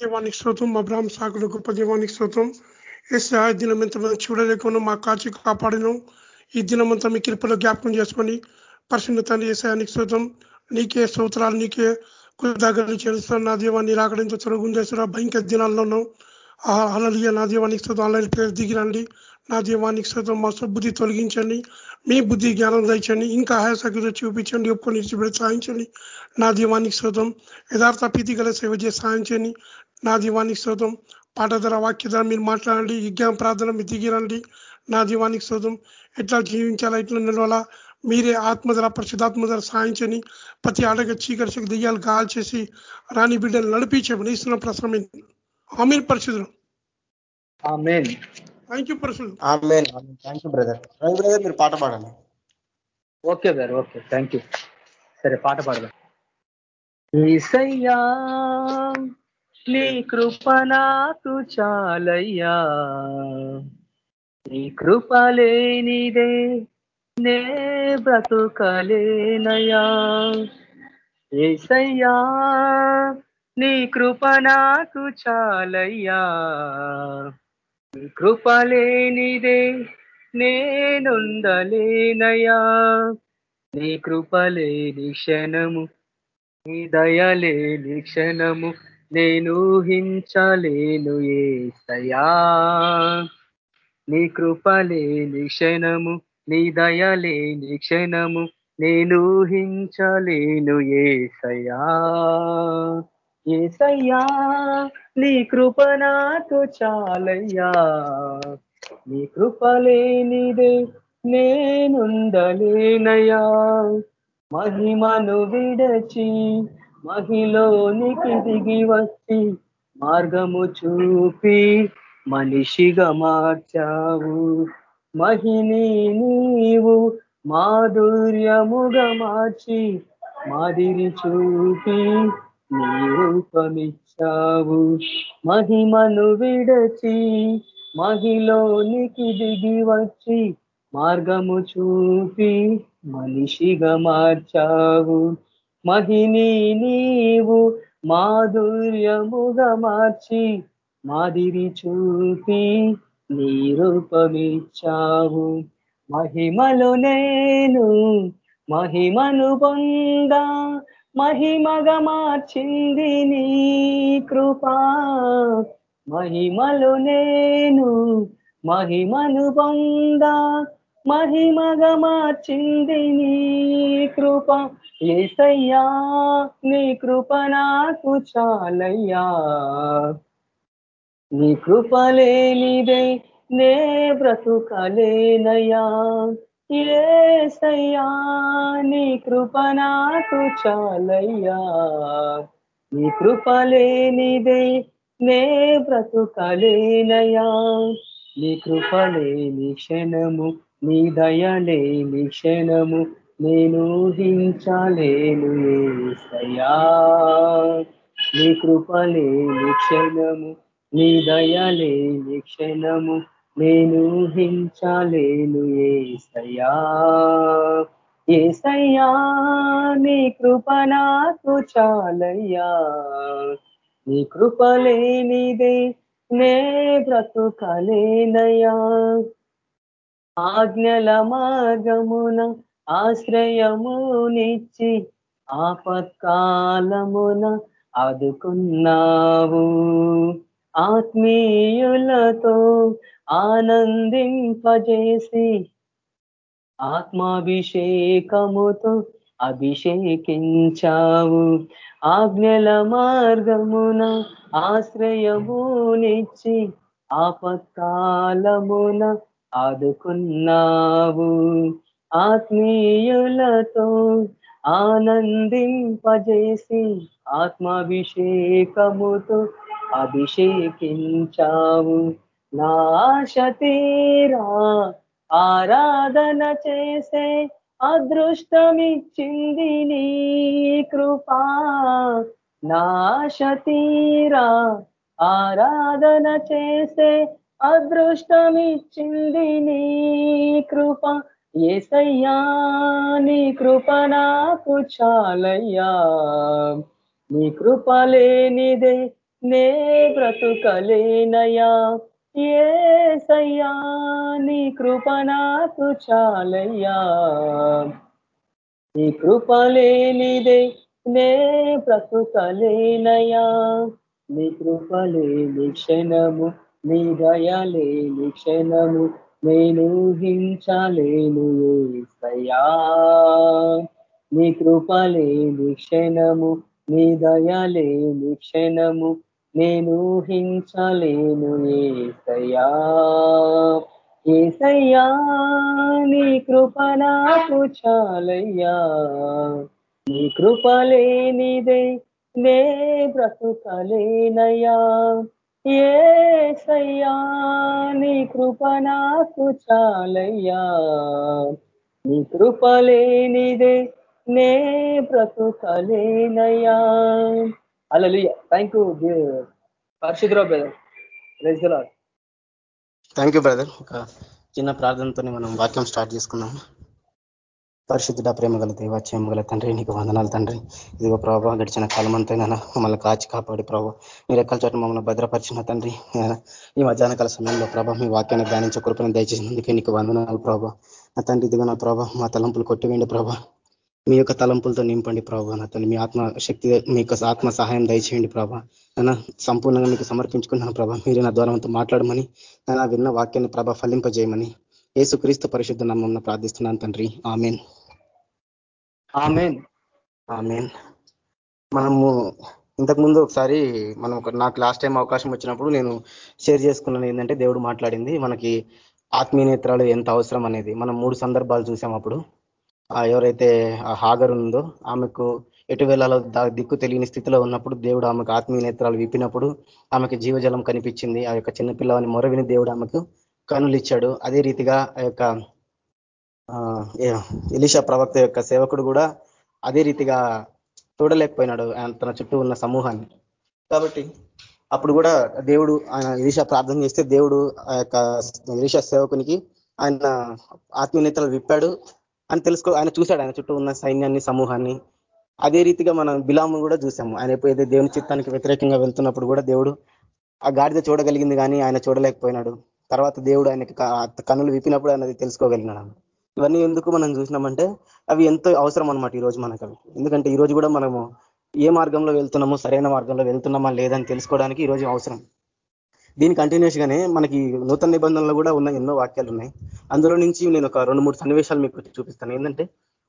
దేవానికి శ్రోతం మా బ్రాహ్మ సాకులు గొప్ప దేవానికి శ్రోతం ఎస్ దినం ఎంత చూడలేకుండా మా కాచి కాపాడిను ఈ దినమంతా మీ కృపలో జ్ఞాపకం చేసుకొని పరిశుద్ధతాన్ని ఏసాయానికి శ్రోతం నీకే స్తోత్రాలు నీకే కృతజ్ఞతలు చేస్తాను నా దీవాన్ని రాకడంతో తొలగుందేశ్వర భయంకర దినాల్లో అలలియ నా దీవానికి శ్రోతం ఆన్లైన్ పేరు దిగిరండి నా దీవానికి శ్రోతం మా బుద్ధి తొలగించండి మీ బుద్ధి జ్ఞానం దండి ఇంకా ఆయాసక్తితో చూపించండి ఒప్పుకొని సాధించండి నా దీవానికి శోతం యథార్థ ప్రీతి గల సేవ చేసి సాధించండి నా దీవానికి శోతం పాట ధర వాక్య ధర మీరు మాట్లాడండి. విజ్ఞాన ప్రార్థన మీరు దిగిరండి నా దీవానికి శోతం ఎట్లా జీవించాలా ఎట్లా నిలవాలా? మీరే ఆత్మధర పరిశుధాత్మ ధర సాయించని ప్రతి అడగ చీకరి దెయ్యాలు గాల్ చేసి రాణి బిడ్డలు నడిపించమని ఇస్తున్న ప్రసరమైన అమీర్ పరిశుద్ధులు థ్యాంక్ యూ పరిశుద్ధులు థ్యాంక్ యూ బ్రదర్ బ్రదర్ మీరు పాట పాడండి. Okay brother okay thank you సరే పాట పాడదాం. ఈసయ్యా నీ కృప నాకు చాలయ్యా. నీ కృప లేనిదే నే బ్రతుకలేనయా ఏసయ్యా నీ కృప నాకు చాలయ్యా. కృపలేనిదే కృప నేనుండలేనయా నీ కృపలేని క్షణము నీ దయలేని క్షణము నేను హించలేను ఏసయా నీ కృపలేని క్షణము నీ దయలేని క్షణము నేను హించలేను ఏసయా ఏసయ్యా. నీ కృప నాకు చాలయ్యా. నీ కృప లేనిదే నేనుండలేనయా మహిమను విడచి మహిలోనికి దిగి వచ్చి మార్గము చూపి మనిషిగా మార్చావు. మహిని నీవు మాధుర్యముగా మార్చి మాదిరి చూపి నీ వచ్చావు మహిమను విడచి మహిలోనికి దిగి వచ్చి మార్గము చూపి మనిషిగా మార్చావు. మహిని నీవు మాధుర్యముగా మార్చి మాదిరి చూపి నీ రూపమిచ్చావు. మహిమలు నేను మహిమను పొందా మహిమగా మార్చింది నీ కృపా. మహిమలు నేను మహిమను పొందా. మహిమగా మార్చింది నీ కృప. ఏసయ్యా నీ కృప నాకు చాలయ్యా. నీ కృప లేనిదే నే బ్రతుకలేనయ్యా. ఏసయ్యా నీ కృప నాకు చాలయ్యా. నీ కృప లేనిదే నే బ్రతుకలేనయా నీ కృప లేని క్షణము నీ దయలేని క్షణము నేను హించలేను ఏసయ్యా. నీ కృప లేని క్షణము నీ దయలేని క్షణము నేను హించలేను ఏసయ్యా. ఏసయ్యా నీ కృప నాకు చాలయ్యా. నీ కృప లేనిదే నే బ్రతుకలేనయ్యా. ఆజ్ఞల మార్గమున ఆశ్రయమునిచ్చి ఆపత్కాలమున ఆదుకున్నావు. ఆత్మీయులతో ఆనందింపజేసి ఆత్మాభిషేకముతో అభిషేకించావు. ఆజ్ఞల మార్గమున ఆశ్రయమునిచ్చి ఆపత్కాలమున ఆదుకున్నావు. ఆత్మీయులతో ఆనందింపజేసి ఆత్మాభిషేకముతో అభిషేకించావు. నాశ తీరా ఆరాధన చేసే అదృష్టమిచ్చింది నీ కృపా. నాశ తీరా ఆరాధన చేసే అదృష్టమిచ్చింది నీ కృప. ఏసయ్యా నీ కృప నాకు చాలయ్యా. నీ కృప లేనిదే నే బ్రతుకలేనయా ఏసయ్యా నీ కృప నాకు చాలయ్యా. నీ కృప లేనిదే నే ప్రకృతలేనయ్యా నీ కృప లేని క్షణము నీ దయ లేని క్షణము నేను హించలేను ఏసయ్యా. నీ కృప లేని క్షణము నీ దయ లేని క్షణము నేను హింసలేను ఏసయ్యా. ఏసయ్యా నీ కృప నాకు చాలయ్యా. నీ కృప లేనిదే నే బ్రతుకలేనయ్యా. ఏసయ్యా నీ కృప నాకు చాలయ్యా. నీ కృప లేనిదే నే బ్రతుకలేనయ్యా. అలలియ thank you Parishuddharao brother thank you brother ఒక చిన్న ప్రార్థనతోనే మనం వాక్యం స్టార్ట్ చేసుకుందాం పరిశుద్ధుడ ప్రేమ గల దేవాచ్యం గల తండ్రి నీకు వందనాలు తండ్రి. ఇదిగో ప్రభావ గడిచిన కాలం అంతా మమ్మల్ని కాచి కాపాడి ప్రభావ మీ రెక్కల చోట మమ్మల్ని భద్రపరిచిన తండ్రి. ఈ మధ్యాహ్న కాల సమయంలో ప్రభావ మీ వాక్యాన్ని ధ్యానించే కృపను దయచేసినందుకే నీకు వందనాలు ప్రభావ నా తండ్రి ఇదిగో నా ప్రభావ మా తలంపులు కొట్టివేండి ప్రభావ మీ యొక్క తలంపులతో నింపండి ప్రభావ నా తల్లి మీ ఆత్మ శక్తి మీ యొక్క ఆత్మ సహాయం దయచేయండి ప్రభా. నన్న సంపూర్ణంగా మీకు సమర్పించుకున్నాను ప్రభా. మీరు నా ద్వారా మాట్లాడమని నా విన్న వాక్యాన్ని ప్రభా ఫలింపజేయమని ఏసుక్రీస్తు పరిశుద్ధ నమ్మం ప్రార్థిస్తున్నాను తండ్రి. ఆమెన్. ఆమెన్. ఆమెన్. మనము ఇంతకు ముందు ఒకసారి మనం నాకు లాస్ట్ టైం అవకాశం వచ్చినప్పుడు నేను షేర్ చేసుకున్నాను ఏంటంటే దేవుడు మాట్లాడింది మనకి ఆత్మీయ నేత్రాలు ఎంత అవసరం అనేది. మనం మూడు సందర్భాలు చూసాం అప్పుడు. ఎవరైతే హాగర్ ఉందో ఆమెకు ఎటు వెళ్ళాలో దిక్కు తెలియని స్థితిలో ఉన్నప్పుడు దేవుడు ఆమెకు ఆత్మీయ నేత్రాలు విప్పినప్పుడు ఆమెకు జీవజలం కనిపించింది. ఆ యొక్క చిన్నపిల్లవాని మొరవిని దేవుడు ఆమెకు కనులు ఇచ్చాడు అదే రీతిగా ఆ యొక్క ఎలిషా ప్రవక్త యొక్క సేవకుడు కూడా అదే రీతిగా చూడలేకపోయినాడు. తన చుట్టూ ఉన్న సమూహాన్ని. కాబట్టి అప్పుడు కూడా దేవుడు ఆయన ఇరిషా ప్రార్థన చేస్తే దేవుడు ఆ యొక్క ఇరిషా సేవకునికి ఆయన ఆత్మీయతలు విప్పాడు. అని తెలుసుకో ఆయన చూశాడు ఆయన చుట్టూ ఉన్న సైన్యాన్ని సమూహాన్ని. అదే రీతిగా మనం బిలాము కూడా చూసాము ఆయన ఎప్పుడైతే దేవుని చిత్తానికి వ్యతిరేకంగా వెళ్తున్నప్పుడు కూడా దేవుడు ఆ గాడిద చూడగలిగింది కానీ ఆయన చూడలేకపోయినాడు. తర్వాత దేవుడు ఆయనకి కన్నులు విప్పినప్పుడు ఆయనది తెలుసుకోగలిగినాడు. ఇవన్నీ ఎందుకు మనం చూసినామంటే అవి ఎంతో అవసరం అనమాట ఈ రోజు మనకు అవి ఎందుకంటే ఈ రోజు కూడా మనము ఏ మార్గంలో వెళ్తున్నామో సరైన మార్గంలో వెళ్తున్నామా లేదని తెలుసుకోవడానికి ఈ రోజు అవసరం. దీని కంటిన్యూస్ గానే మనకి నూతన నిబంధనలు కూడా ఉన్న ఎన్నో వాక్యాలు ఉన్నాయి. అందులో నుంచి నేను ఒక రెండు మూడు సన్నివేశాలు మీకు చూపిస్తాను. ఏంటంటే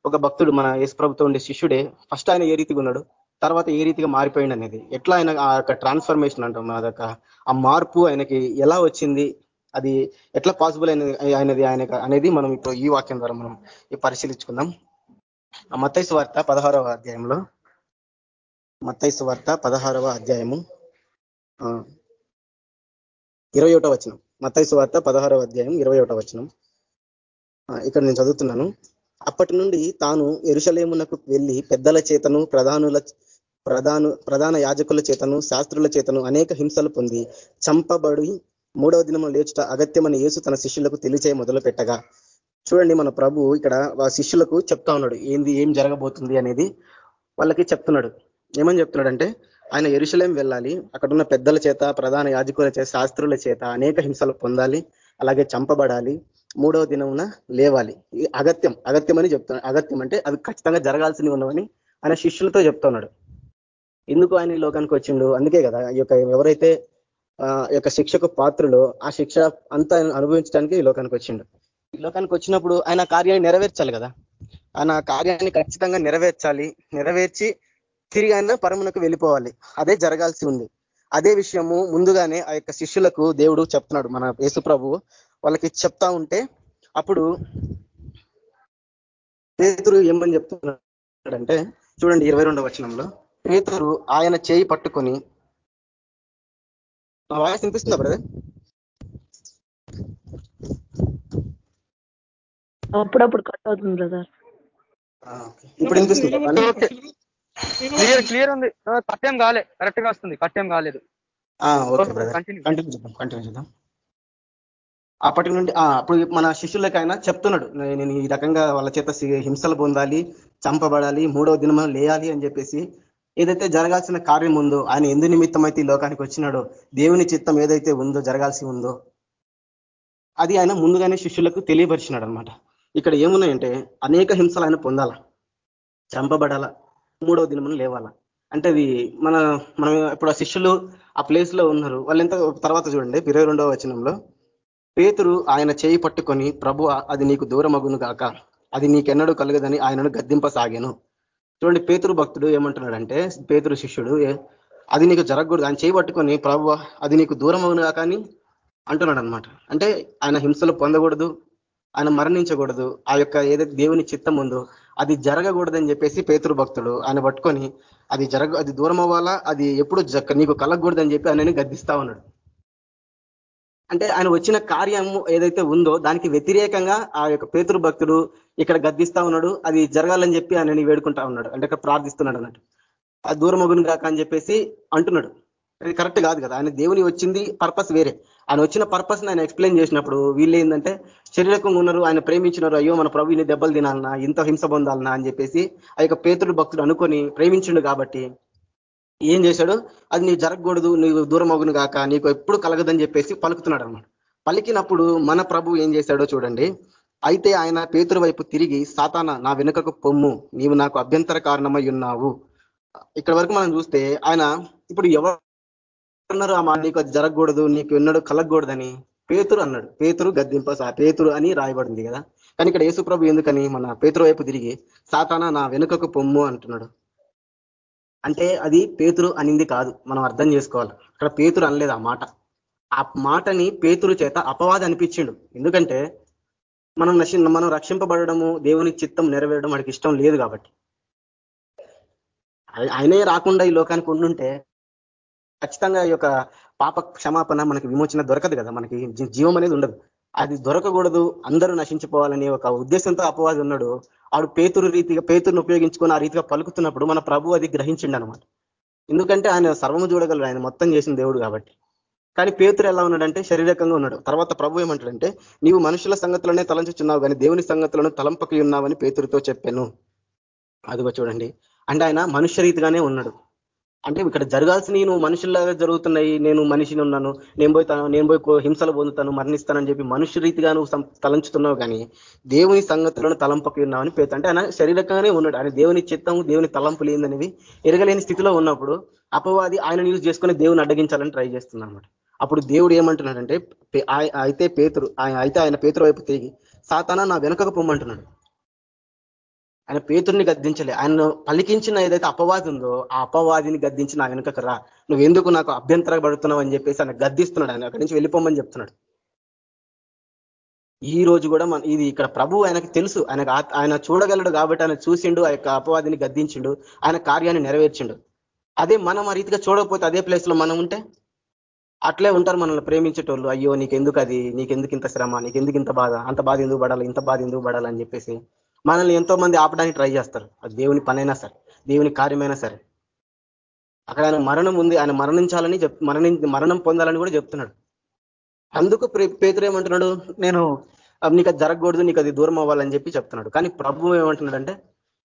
ఒక భక్తుడు మన యేసు ప్రభుత్వం ఉండే శిష్యుడే ఫస్ట్ ఆయన ఏ రీతిగా ఉన్నాడు తర్వాత ఏ రీతిగా మారిపోయింది అనేది. ఎట్లా ఆయన ఆ యొక్క ట్రాన్స్ఫర్మేషన్ అంటాం అదొక ఆ మార్పు ఆయనకి ఎలా వచ్చింది అది ఎట్లా పాసిబుల్ అయినది ఆయనది ఆయన అనేది మనం ఇప్పుడు ఈ వాక్యం ద్వారా మనం పరిశీలించుకుందాం. మత్తైసు వార్త పదహారవ అధ్యాయంలో మత్తైసు వార్త పదహారవ అధ్యాయము ఇరవై ఒకటో వచనం. మత్తైసు వార్త పదహారవ అధ్యాయం ఇరవై ఒకటో వచనం. ఇక్కడ నేను చదువుతున్నాను. అప్పటి నుండి తాను ఎరుషలేమునకు వెళ్ళి పెద్దల చేతను ప్రధానుల ప్రధాను ప్రధాన యాజకుల చేతను శాస్త్రుల చేతను అనేక హింసలు పొంది చంపబడి మూడవ దినము లేచుట అగత్యమని యేసు తన శిష్యులకు తెలియచేయ మొదలు పెట్టగా చూడండి మన ప్రభు ఇక్కడ శిష్యులకు చెప్తా ఉన్నాడు. ఏంది ఏం జరగబోతుంది అనేది వాళ్ళకి చెప్తున్నాడు. ఏమని చెప్తున్నాడంటే ఆయన ఎరుశలేం వెళ్ళాలి. అక్కడున్న పెద్దల చేత ప్రధాన యాజకుల చేత శాస్త్రుల చేత అనేక హింసలు పొందాలి. అలాగే చంపబడాలి. మూడవ దినమున లేవాలి. అగత్యం అగత్యం అని చెప్తున్నాడు అగత్యం అంటే అవి ఖచ్చితంగా జరగాల్సినవి ఉన్నవని ఆయన శిష్యులతో చెప్తున్నాడు. ఎందుకు ఆయన ఈ లోకానికి వచ్చిండు. అందుకే కదా ఈ యొక్క ఎవరైతే యొక్క శిక్షకు పాత్రలో ఆ శిక్ష అంతా అనుభవించడానికి ఈ లోకానికి వచ్చిండు. ఈ లోకానికి వచ్చినప్పుడు ఆయన కార్యాన్ని నెరవేర్చాలి కదా. ఆయన కార్యాన్ని ఖచ్చితంగా నెరవేర్చాలి. నెరవేర్చి తిరిగి ఆయన పరమునకు వెళ్ళిపోవాలి. అదే జరగాల్సి ఉంది. అదే విషయము ముందుగానే ఆ యొక్క శిష్యులకు దేవుడు చెప్తున్నాడు. మన యేసు ప్రభు వాళ్ళకి చెప్తా ఉంటే అప్పుడు పేతురు ఏమని చెప్తున్నాడంటే చూడండి ఇరవై రెండవ వచనంలో పేతురు ఆయన చేయి పట్టుకొని వాయిస్ వినిపిస్తుందా బ్రదర్? అప్పుడప్పుడు కట్ అవుతుంది బ్రదర్. ఇప్పుడు వినిపిస్తుంది. క్లియర్ క్లియర్ ఉంది. కట్టేం కాలే. కరెక్ట్గా వస్తుంది. కట్టేం కాలేదు. ఓకే బ్రదర్ కంటిన్యూ చేద్దాం కంటిన్యూ చేద్దాం. అప్పటి నుండి అప్పుడు మన శిష్యులకైనా చెప్తున్నాడు. నేను ఈ రకంగా వాళ్ళ చేత హింసలు పొందాలి చంపబడాలి మూడవ దినం లేయాలి అని చెప్పేసి ఏదైతే జరగాల్సిన కార్యం ఉందో ఆయన ఎందు నిమిత్తం అయితే ఈ లోకానికి వచ్చినాడో దేవుని చిత్తం ఏదైతే ఉందో జరగాల్సి ఉందో అది ఆయన ముందుగానే శిష్యులకు తెలియపరిచినాడు అనమాట ఇక్కడ ఏమున్నాయంటే అనేక హింసలు ఆయన పొందాల. చంపబడాల. మూడవ దినమును లేవాల? అంటే అది మన మనం ఇప్పుడు ఆ శిష్యులు ఆ ప్లేస్లో ఉన్నారు. వాళ్ళు ఎంత తర్వాత చూడండి ఇరవై రెండవ వచనంలో. పేతురు ఆయన చేయి పట్టుకొని ప్రభు అది నీకు దూరమగును గాక. అది నీకెన్నడూ కలగదని ఆయనను గద్దింపసాగాను. చూడండి పేతురు భక్తుడు ఏమంటున్నాడంటే పేతురు శిష్యుడు అది నీకు జరగకూడదు. ఆయన చేయి పట్టుకొని ప్రభు అది నీకు దూరమగును కాక అని అంటున్నాడు అనమాట అంటే ఆయన హింసలు పొందకూడదు ఆయన మరణించకూడదు. ఆ యొక్క ఏదైతే దేవుని చిత్తం ఉందో అది జరగకూడదని చెప్పేసి పేతురు భక్తుడు ఆయన పట్టుకొని అది జరగ అది దూరం అవ్వాలా? అది ఎప్పుడు నీకు కలగకూడదని చెప్పి ఆయనని గద్దిస్తా ఉన్నాడు. అంటే ఆయన వచ్చిన కార్యం ఏదైతే ఉందో దానికి వ్యతిరేకంగా ఆ యొక్క పేతురు భక్తుడు ఇక్కడ గద్దిస్తా ఉన్నాడు. అది జరగాలని చెప్పి ఆయనని వేడుకుంటా ఉన్నాడు. అంటే ఇక్కడ ప్రార్థిస్తున్నాడు అన్నట్టు. ఆ దూరం అగును కాక అని చెప్పేసి అంటున్నాడు. అది కరెక్ట్ కాదు కదా. ఆయన దేవుని వచ్చింది పర్పస్ వేరే. ఆయన వచ్చిన పర్పస్ ఆయన ఎక్స్ప్లెయిన్ చేసినప్పుడు వీళ్ళు ఏంటంటే శరీరకంగా ఉన్నారు ఆయన ప్రేమించినారు అయ్యో మన ప్రభు ఇన్ని దెబ్బలు తినాలన్నా ఇంత హింస పొందాలన్నా అని చెప్పేసి ఆ యొక్క పేతుడు భక్తుడు అనుకొని ప్రేమించిండు కాబట్టి ఏం చేశాడు? అది నీకు జరగకూడదు నీకు దూరం అగును కాక నీకు ఎప్పుడు కలగదని చెప్పేసి పలుకుతున్నాడు అనమాట పలికినప్పుడు మన ప్రభు ఏం చేశాడో చూడండి. అయితే ఆయన పేతురు వైపు తిరిగి సాతాన నా వెనుకకు పొమ్ము నీవు నాకు అభ్యంతర కారణమై ఉన్నావు. ఇక్కడ వరకు మనం చూస్తే ఆయన ఇప్పుడు ఎవరు అన్నారు ఆ మాట నీకు అది జరగకూడదు నీకు ఎన్నడూ కలగకూడదని పేతురు అన్నాడు. పేతురు గద్దింప పేతురు అని రాయబడింది కదా. కానీ ఇక్కడ యేసుప్రభు ఎందుకని మన పేతురు వైపు తిరిగి సాతాన నా వెనుకకు పొమ్ము అంటున్నాడు. అంటే అది పేతురు అనింది కాదు మనం అర్థం చేసుకోవాలి. అక్కడ పేతురు అనలేదు ఆ మాట. ఆ మాటని పేతురు చేత అపవాది అనిపించిండు. ఎందుకంటే మనం నశి మనం రక్షింపబడము దేవుని చిత్తం నెరవేరడం వాడికి ఇష్టం లేదు కాబట్టి. ఆయనే రాకుండా ఈ లోకానికి ఉండుంటే ఖచ్చితంగా ఈ యొక్క పాప క్షమాపణ మనకి విమోచన దొరకదు కదా మనకి జీవం అనేది ఉండదు. అది దొరకకూడదు అందరూ నశించిపోవాలనే ఒక ఉద్దేశంతో అపవాది ఉన్నాడు. ఆడు పేతురు రీతిగా పేతురును ఉపయోగించుకొని ఆ రీతిగా పలుకుతున్నప్పుడు మన ప్రభు అది గ్రహించిండు అనమాట ఎందుకంటే ఆయన సర్వము చూడగలరు ఆయన మొత్తం చేసిన దేవుడు కాబట్టి. కానీ పేతురు ఎలా ఉన్నాడంటే శారీరకంగా ఉన్నాడు. తర్వాత ప్రభు ఏమంటాడంటే నీవు మనుషుల సంగతులనే తలంచుచున్నావు కానీ దేవుని సంగతులను తలంపకి ఉన్నావని పేతురితో చెప్పాను. అదిగో చూడండి. అంటే ఆయన మనుష్య రీతిగానే ఉన్నాడు. అంటే ఇక్కడ జరగాల్సినవి నువ్వు మనుషుల్లాగా జరుగుతున్నాయి నేను మనిషిని ఉన్నాను నేను పోయి నేను పోయి హింసలు పొందుతాను మరణిస్తానని చెప్పి మనుష్య రీతిగా నువ్వు తలంచుతున్నావు కానీ దేవుని సంగతులను తలంపకి ఉన్నావని పేత అంటే ఆయన శరీరకంగానే ఉన్నాడు. ఆయన దేవుని చిత్తం దేవుని తలంపు లేదనేవి ఎరగలేని స్థితిలో ఉన్నప్పుడు అపవాది ఆయన యూజ్ చేసుకుని దేవుని అడ్డగించాలని ట్రై చేస్తున్నాడు అప్పుడు దేవుడు ఏమంటున్నాడంటే అయితే పేతురు అయితే ఆయన పేతురు వైపు తిరిగి సాతాన నా వెనుకకు పొమ్మంటున్నాడు. ఆయన పేతుడిని గద్దించలే. ఆయన పలికించిన ఏదైతే అపవాది ఉందో ఆ అపవాదిని గద్దించి నా వెనుకకు రా. నువ్వు ఎందుకు నాకు అభ్యంతర పడుతున్నావు అని చెప్పేసి ఆయన గద్దిస్తున్నాడు. ఆయన అక్కడి నుంచి వెళ్ళిపోమని చెప్తున్నాడు. ఈ రోజు కూడా మన ఇది ఇక్కడ ప్రభు ఆయనకు తెలుసు. ఆయనకు ఆయన చూడగలడు కాబట్టి ఆయన చూసిండు ఆ యొక్క అపవాదిని గద్దించిండు ఆయన కార్యాన్ని నెరవేర్చిండు. అదే మనం ఆ రీతిగా చూడకపోతే అదే ప్లేస్లో మనం ఉంటే అట్లే ఉంటారు మనల్ని ప్రేమించేటోళ్ళు. అయ్యో నీకెందుకు అది? నీకెందుకు ఇంత శ్రమ? నీకెందుకు ఇంత బాధ? అంత బాధ ఎందుకు పడాలి? ఇంత బాధ ఎందుకు పడాలి? అని చెప్పేసి మనల్ని ఎంతో మంది ఆపడానికి ట్రై చేస్తారు. అది దేవుని పనైనా సరే దేవుని కార్యమైనా సరే. అక్కడ ఆయన మరణం ఉంది ఆయన మరణించాలని చెప్ మరణి మరణం పొందాలని కూడా చెప్తున్నాడు. అందుకు పేతురు ఏమంటున్నాడు నేను నీకు అది జరగకూడదు నీకు అది దూరం అవ్వాలని చెప్పి చెప్తున్నాడు. కానీ ప్రభు ఏమంటున్నాడంటే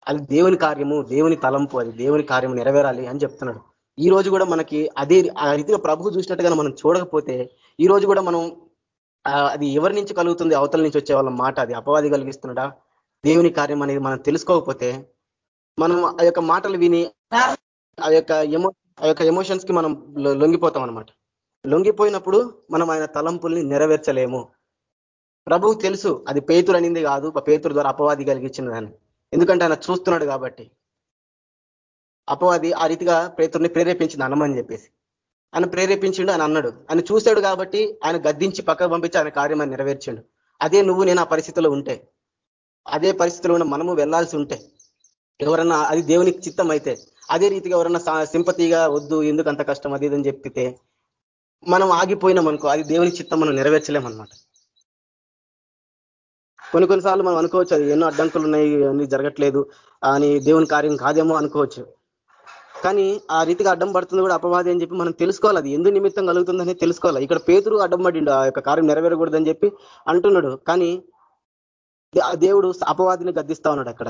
అది దేవుని కార్యము దేవుని తలంపు అది దేవుని కార్యము నెరవేరాలి అని చెప్తున్నాడు. ఈ రోజు కూడా మనకి అదే ఆ రీతిగా ప్రభు చూసినట్టుగా మనం చూడకపోతే ఈ రోజు కూడా మనం అది ఎవరి నుంచి కలుగుతుంది అవతల నుంచి వచ్చే వాళ్ళ మాట అది అపవాది కలిగిస్తున్నాడా? దేవుని కార్యం అనేది మనం తెలుసుకోకపోతే మనం ఆ యొక్క మాటలు విని ఆ యొక్క ఎమో ఆ యొక్క ఎమోషన్స్కి మనం లొంగిపోతాం అనమాట లొంగిపోయినప్పుడు మనం ఆయన తలంపుల్ని నెరవేర్చలేము. ప్రభువు తెలుసు అది పేతురు అనింది కాదు పేతురు ద్వారా అపవాది కలిగించినదని ఎందుకంటే ఆయన చూస్తున్నాడు కాబట్టి. అపవాది ఆ రీతిగా పేతుర్ని ప్రేరేపించింది అనమని చెప్పేసి. ఆయన ప్రేరేపించిండు ఆయన అన్నాడు. ఆయన చూశాడు కాబట్టి ఆయన గద్దించి పక్కకు పంపించి ఆయన కార్యం ఆయన నెరవేర్చిండు. అదే నువ్వు నేను ఆ పరిస్థితిలో ఉంటే. అదే పరిస్థితిలో ఉన్న మనము వెళ్ళాల్సి ఉంటే ఎవరన్నా అది దేవునికి చిత్తం అయితే అదే రీతిగా ఎవరన్నా సింపతిగా వద్దు ఎందుకు అంత కష్టం అది ఇదని చెప్పితే మనం ఆగిపోయినాం అనుకో అది దేవుని చిత్తం మనం నెరవేర్చలేమన్నమాట కొన్ని కొన్నిసార్లు మనం అనుకోవచ్చు అది ఎన్నో అడ్డంకులు ఉన్నాయి అన్ని జరగట్లేదు అని దేవుని కార్యం కాదేమో అనుకోవచ్చు. కానీ ఆ రీతిగా అడ్డం పడుతుంది కూడా అపవాది అని చెప్పి మనం తెలుసుకోవాలి అది ఎందు నిమిత్తం కలుగుతుందని తెలుసుకోవాలి. ఇక్కడ పేతురు అడ్డం పడిండు ఆ యొక్క కార్యం నెరవేరకూడదని చెప్పి అంటున్నాడు. కానీ దేవుడు అపవాదిని గద్దిస్తా ఉన్నాడు అక్కడ.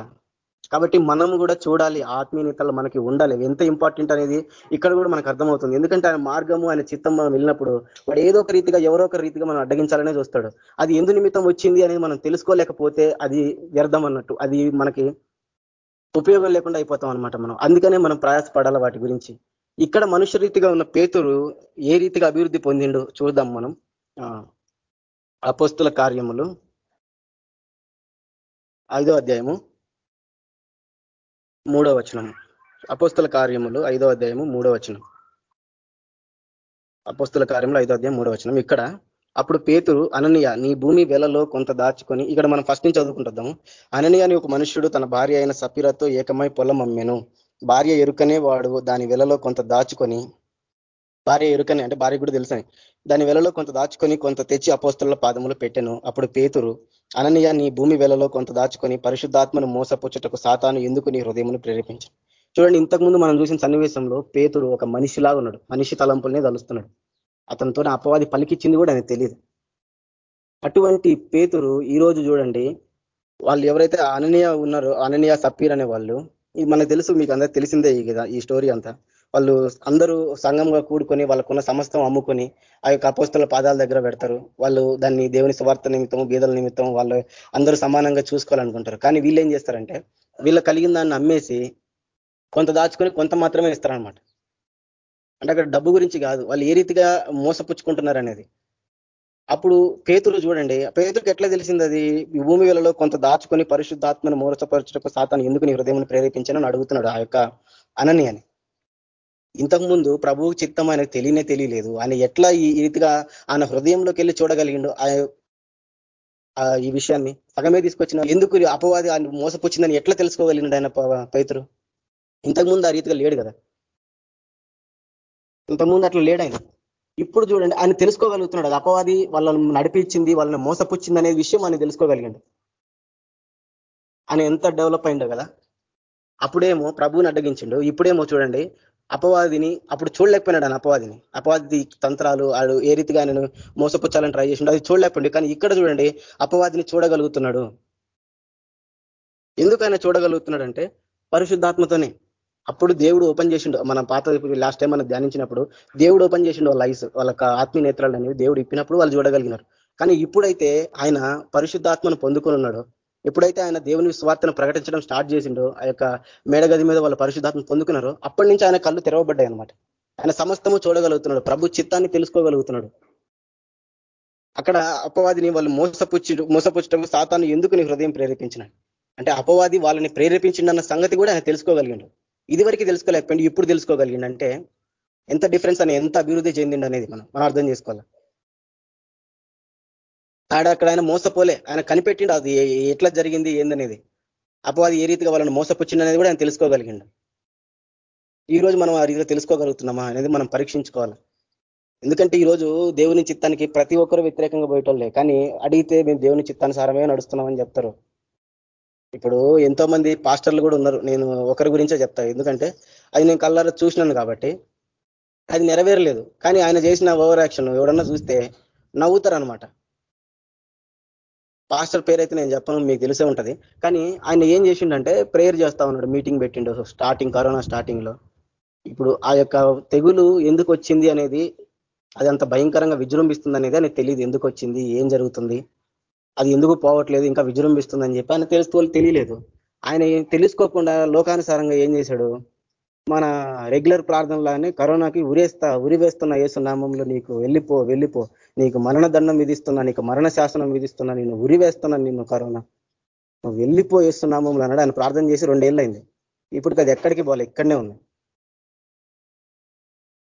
కాబట్టి మనం కూడా చూడాలి ఆత్మీయతలు మనకి ఉండాలి. ఎంత ఇంపార్టెంట్ అనేది ఇక్కడ కూడా మనకు అర్థమవుతుంది. ఎందుకంటే ఆయన మార్గము ఆయన చిత్తం మనం వెళ్ళినప్పుడు వాడు ఏదో ఒక రీతిగా ఎవరో ఒక రీతిగా మనం అడ్డగించాలనే చూస్తాడు. అది ఎందు నిమిత్తం వచ్చింది అనేది మనం తెలుసుకోలేకపోతే అది వ్యర్థం అన్నట్టు. అది మనకి ఉపయోగం లేకుండా అయిపోతాం అనమాట మనం. అందుకనే మనం ప్రయాసపడాలి వాటి గురించి. ఇక్కడ మనుష్య రీతిగా ఉన్న పేతురు ఏ రీతిగా అభివృద్ధి పొందిండు చూద్దాం మనం. అపోస్తుల కార్యములు. ఐదో అధ్యాయము మూడో వచనం. అపోస్తుల కార్యములు ఐదో అధ్యాయము మూడో వచనం. అపోస్తుల కార్యంలో ఐదో అధ్యాయం మూడో వచనం. ఇక్కడ అప్పుడు పేతురు అననీయ నీ భూమి వెలలో కొంత దాచుకొని ఇక్కడ మనం ఫస్ట్ నుంచి చదువుకుంటుద్దాము అననీయ అని ఒక మనుష్యుడు తన భార్య అయిన సపిరతో ఏకమై పొలం అమ్మెను. భార్య ఎరుకనే వాడు దాని వెలలో కొంత దాచుకొని భార్య ఎరుకనే అంటే భార్య కూడా తెలుసని దాని వెలలో కొంత దాచుకొని కొంత తెచ్చి అపోస్తుల పాదములు పెట్టెను. అప్పుడు పేతురు అననీయ నీ భూమి వేలలో కొంత దాచుకొని పరిశుద్ధాత్మను మోసపుచ్చుటకు సాతాను ఎందుకు నీ హృదయమును ప్రేరేపించు? చూడండి ఇంతకుముందు మనం చూసిన సన్నివేశంలో పేతురు ఒక మనిషిలాగా ఉన్నాడు. మనిషి తలంపుల్నే తలుస్తున్నాడు. అతనితో అపవాది పలికిచ్చింది కూడా ఆయనకు తెలియదు అటువంటి పేతురు ఈ రోజు చూడండి వాళ్ళు ఎవరైతే అననీయ ఉన్నారో అననీయ సప్పీర్ అనే వాళ్ళు మనకు తెలుసు మీకు అందరికి తెలిసిందే కదా ఈ స్టోరీ అంతా. వాళ్ళు అందరూ సంఘంగా కూడుకొని వాళ్ళకున్న సమస్తం అమ్ముకొని ఆ యొక్క అపోస్తుల పాదాల దగ్గర పెడతారు. వాళ్ళు దాన్ని దేవుని స్వార్థ నిమిత్తం బీదల నిమిత్తం వాళ్ళు అందరూ సమానంగా చూసుకోవాలనుకుంటారు. కానీ వీళ్ళు ఏం చేస్తారంటే వీళ్ళు కలిగిన దాన్ని అమ్మేసి కొంత దాచుకొని కొంత మాత్రమే ఇస్తారనమాట అంటే అక్కడ డబ్బు గురించి కాదు వాళ్ళు ఏ రీతిగా మోసపుచ్చుకుంటున్నారు అనేది. అప్పుడు పేతురు చూడండి పేతురికి ఎట్లా తెలిసింది అది? భూమి వేలలో కొంత దాచుకొని పరిశుద్ధాత్మను మోసపరచుటకు సాతాను ఎందుకు నీ హృదయం ప్రేరేపించానని అడుగుతున్నాడు ఆ యొక్క అనని అని. ఇంతకుముందు ప్రభువు చిత్తం ఆయనకు తెలియనే తెలియలేదు. ఆయన ఎట్లా ఈ రీతిగా ఆయన హృదయంలోకి వెళ్ళి చూడగలిగిండు ఈ విషయాన్ని సగమే తీసుకొచ్చిన ఎందుకు అపవాది ఆయన మోసపుచ్చిందని ఎట్లా తెలుసుకోగలిగినాడు ఆయన పైతురు ఇంతకుముందు ఆ రీతిగా లేడు కదా? ఇంతకుముందు అట్లా లేడు ఆయన. ఇప్పుడు చూడండి ఆయన తెలుసుకోగలుగుతున్నాడు అది అపవాది వాళ్ళని నడిపించింది వాళ్ళని మోసపుచ్చింది అనే విషయం ఆయన తెలుసుకోగలిగాడు. ఆయన ఎంత డెవలప్ అయిండో కదా? అప్పుడేమో ప్రభువుని అడ్డగించిండు. ఇప్పుడేమో చూడండి అపవాదిని అప్పుడు చూడలేకపోయినాడు ఆయన అపవాదిని. అపవాది తంత్రాలు ఆడు ఏ రీతిగా ఆయన మోసపుచ్చాలని ట్రై చేసిండు అది చూడలేకపోయింది కానీ ఇక్కడ చూడండి అపవాదిని చూడగలుగుతున్నాడు. ఎందుకు ఆయన చూడగలుగుతున్నాడంటే పరిశుద్ధాత్మతోనే. అప్పుడు దేవుడు ఓపెన్ చేసిండు మన పాత లాస్ట్ టైం మనం ధ్యానించినప్పుడు దేవుడు ఓపెన్ చేసిండు వాళ్ళ ఐస్ వాళ్ళ ఆత్మీయ నేత్రాలు అనేవి దేవుడు ఇప్పినప్పుడు వాళ్ళు చూడగలిగినారు. కానీ ఇప్పుడైతే ఆయన పరిశుద్ధాత్మను పొందుకొని ఉన్నాడు. ఎప్పుడైతే ఆయన దేవుని స్వార్థను ప్రకటించడం స్టార్ట్ చేసిండో ఆ యొక్క మేడగది మీద వాళ్ళ పరిశుద్ధాత్మ పొందుకున్నారో అప్పటి నుంచి ఆయన కళ్ళు తెరవబడ్డాయి అనమాట ఆయన సమస్తము చూడగలుగుతున్నాడు. ప్రభు చిత్తాన్ని తెలుసుకోగలుగుతున్నాడు. అక్కడ అపవాదిని వాళ్ళు మోసపుచ్చి మోసపుచ్చడం సాతాన్ని ఎందుకు నీ హృదయం ప్రేరేపించినాడు? అంటే అపవాది వాళ్ళని ప్రేరేపించిండన్న సంగతి కూడా ఆయన తెలుసుకోగలిగిండు. ఇదివరకు తెలుసుకోలేకపోయింది ఇప్పుడు తెలుసుకోగలిగిండు. అంటే ఎంత డిఫరెన్స్ అని ఎంత అభివృద్ధి చెందిండు అనేది మనం మనం అర్థం చేసుకోవాలి? ఆడ అక్కడ ఆయన మోసపోలే. ఆయన కనిపెట్టిండు అది ఎట్లా జరిగింది ఏందనేది. అపవాది ఏ రీతిగా వాళ్ళని మోసపుచ్చిండు అనేది కూడా ఆయన తెలుసుకోగలిగిండు. ఈ రోజు మనం ఆ రీతిగా తెలుసుకోగలుగుతున్నామా అనేది మనం పరీక్షించుకోవాలి. ఎందుకంటే ఈరోజు దేవుని చిత్తానికి ప్రతి ఒక్కరు వ్యతిరేకంగా పోయేటోళ్ళే. కానీ అడిగితే మేము దేవుని చిత్తానుసారమే నడుస్తున్నామని చెప్తారు. ఇప్పుడు ఎంతో మంది పాస్టర్లు కూడా ఉన్నారు. నేను ఒకరి గురించే చెప్తా. ఎందుకంటే అది నేను కళ్ళారా చూసినాను కాబట్టి అది నెరవేరలేదు. కానీ ఆయన చేసిన ఓవర్ యాక్షన్ ఎవడన్నా చూస్తే నవ్వుతారు అనమాట పాస్టర్ పేరు అయితే నేను చెప్పను మీకు తెలిసే ఉంటది. కానీ ఆయన ఏం చేసిండంటే ప్రేయర్ చేస్తా ఉన్నాడు మీటింగ్ పెట్టిండు. స్టార్టింగ్ కరోనా స్టార్టింగ్లో. ఇప్పుడు ఆ యొక్క తెగులు ఎందుకు వచ్చింది అనేది అది అంత భయంకరంగా విజృంభిస్తుంది అనేది అనేది తెలియదు ఎందుకు వచ్చింది ఏం జరుగుతుంది అది ఎందుకు పోవట్లేదు ఇంకా విజృంభిస్తుందని చెప్పి ఆయన తెలుస్తూ తెలియలేదు. ఆయన తెలుసుకోకుండా లోకానుసారంగా ఏం చేశాడు మన రెగ్యులర్ ప్రార్థనలానే కరోనాకి ఉరేస్తా ఉరివేస్తున్న ఏసునామంలో నీకు వెళ్ళిపో వెళ్ళిపో. నీకు మరణ దండం విధిస్తున్నా నీకు మరణ శాసనం విధిస్తున్నా నేను ఉరివేస్తున్నా నిన్ను కరోనా. నువ్వు వెళ్ళిపోయేస్తున్నాము అన్నాడు ఆయన ప్రార్థన చేసి రెండేళ్ళు అయింది ఇప్పుడు అది ఎక్కడికి పోలే ఇక్కడనే ఉంది.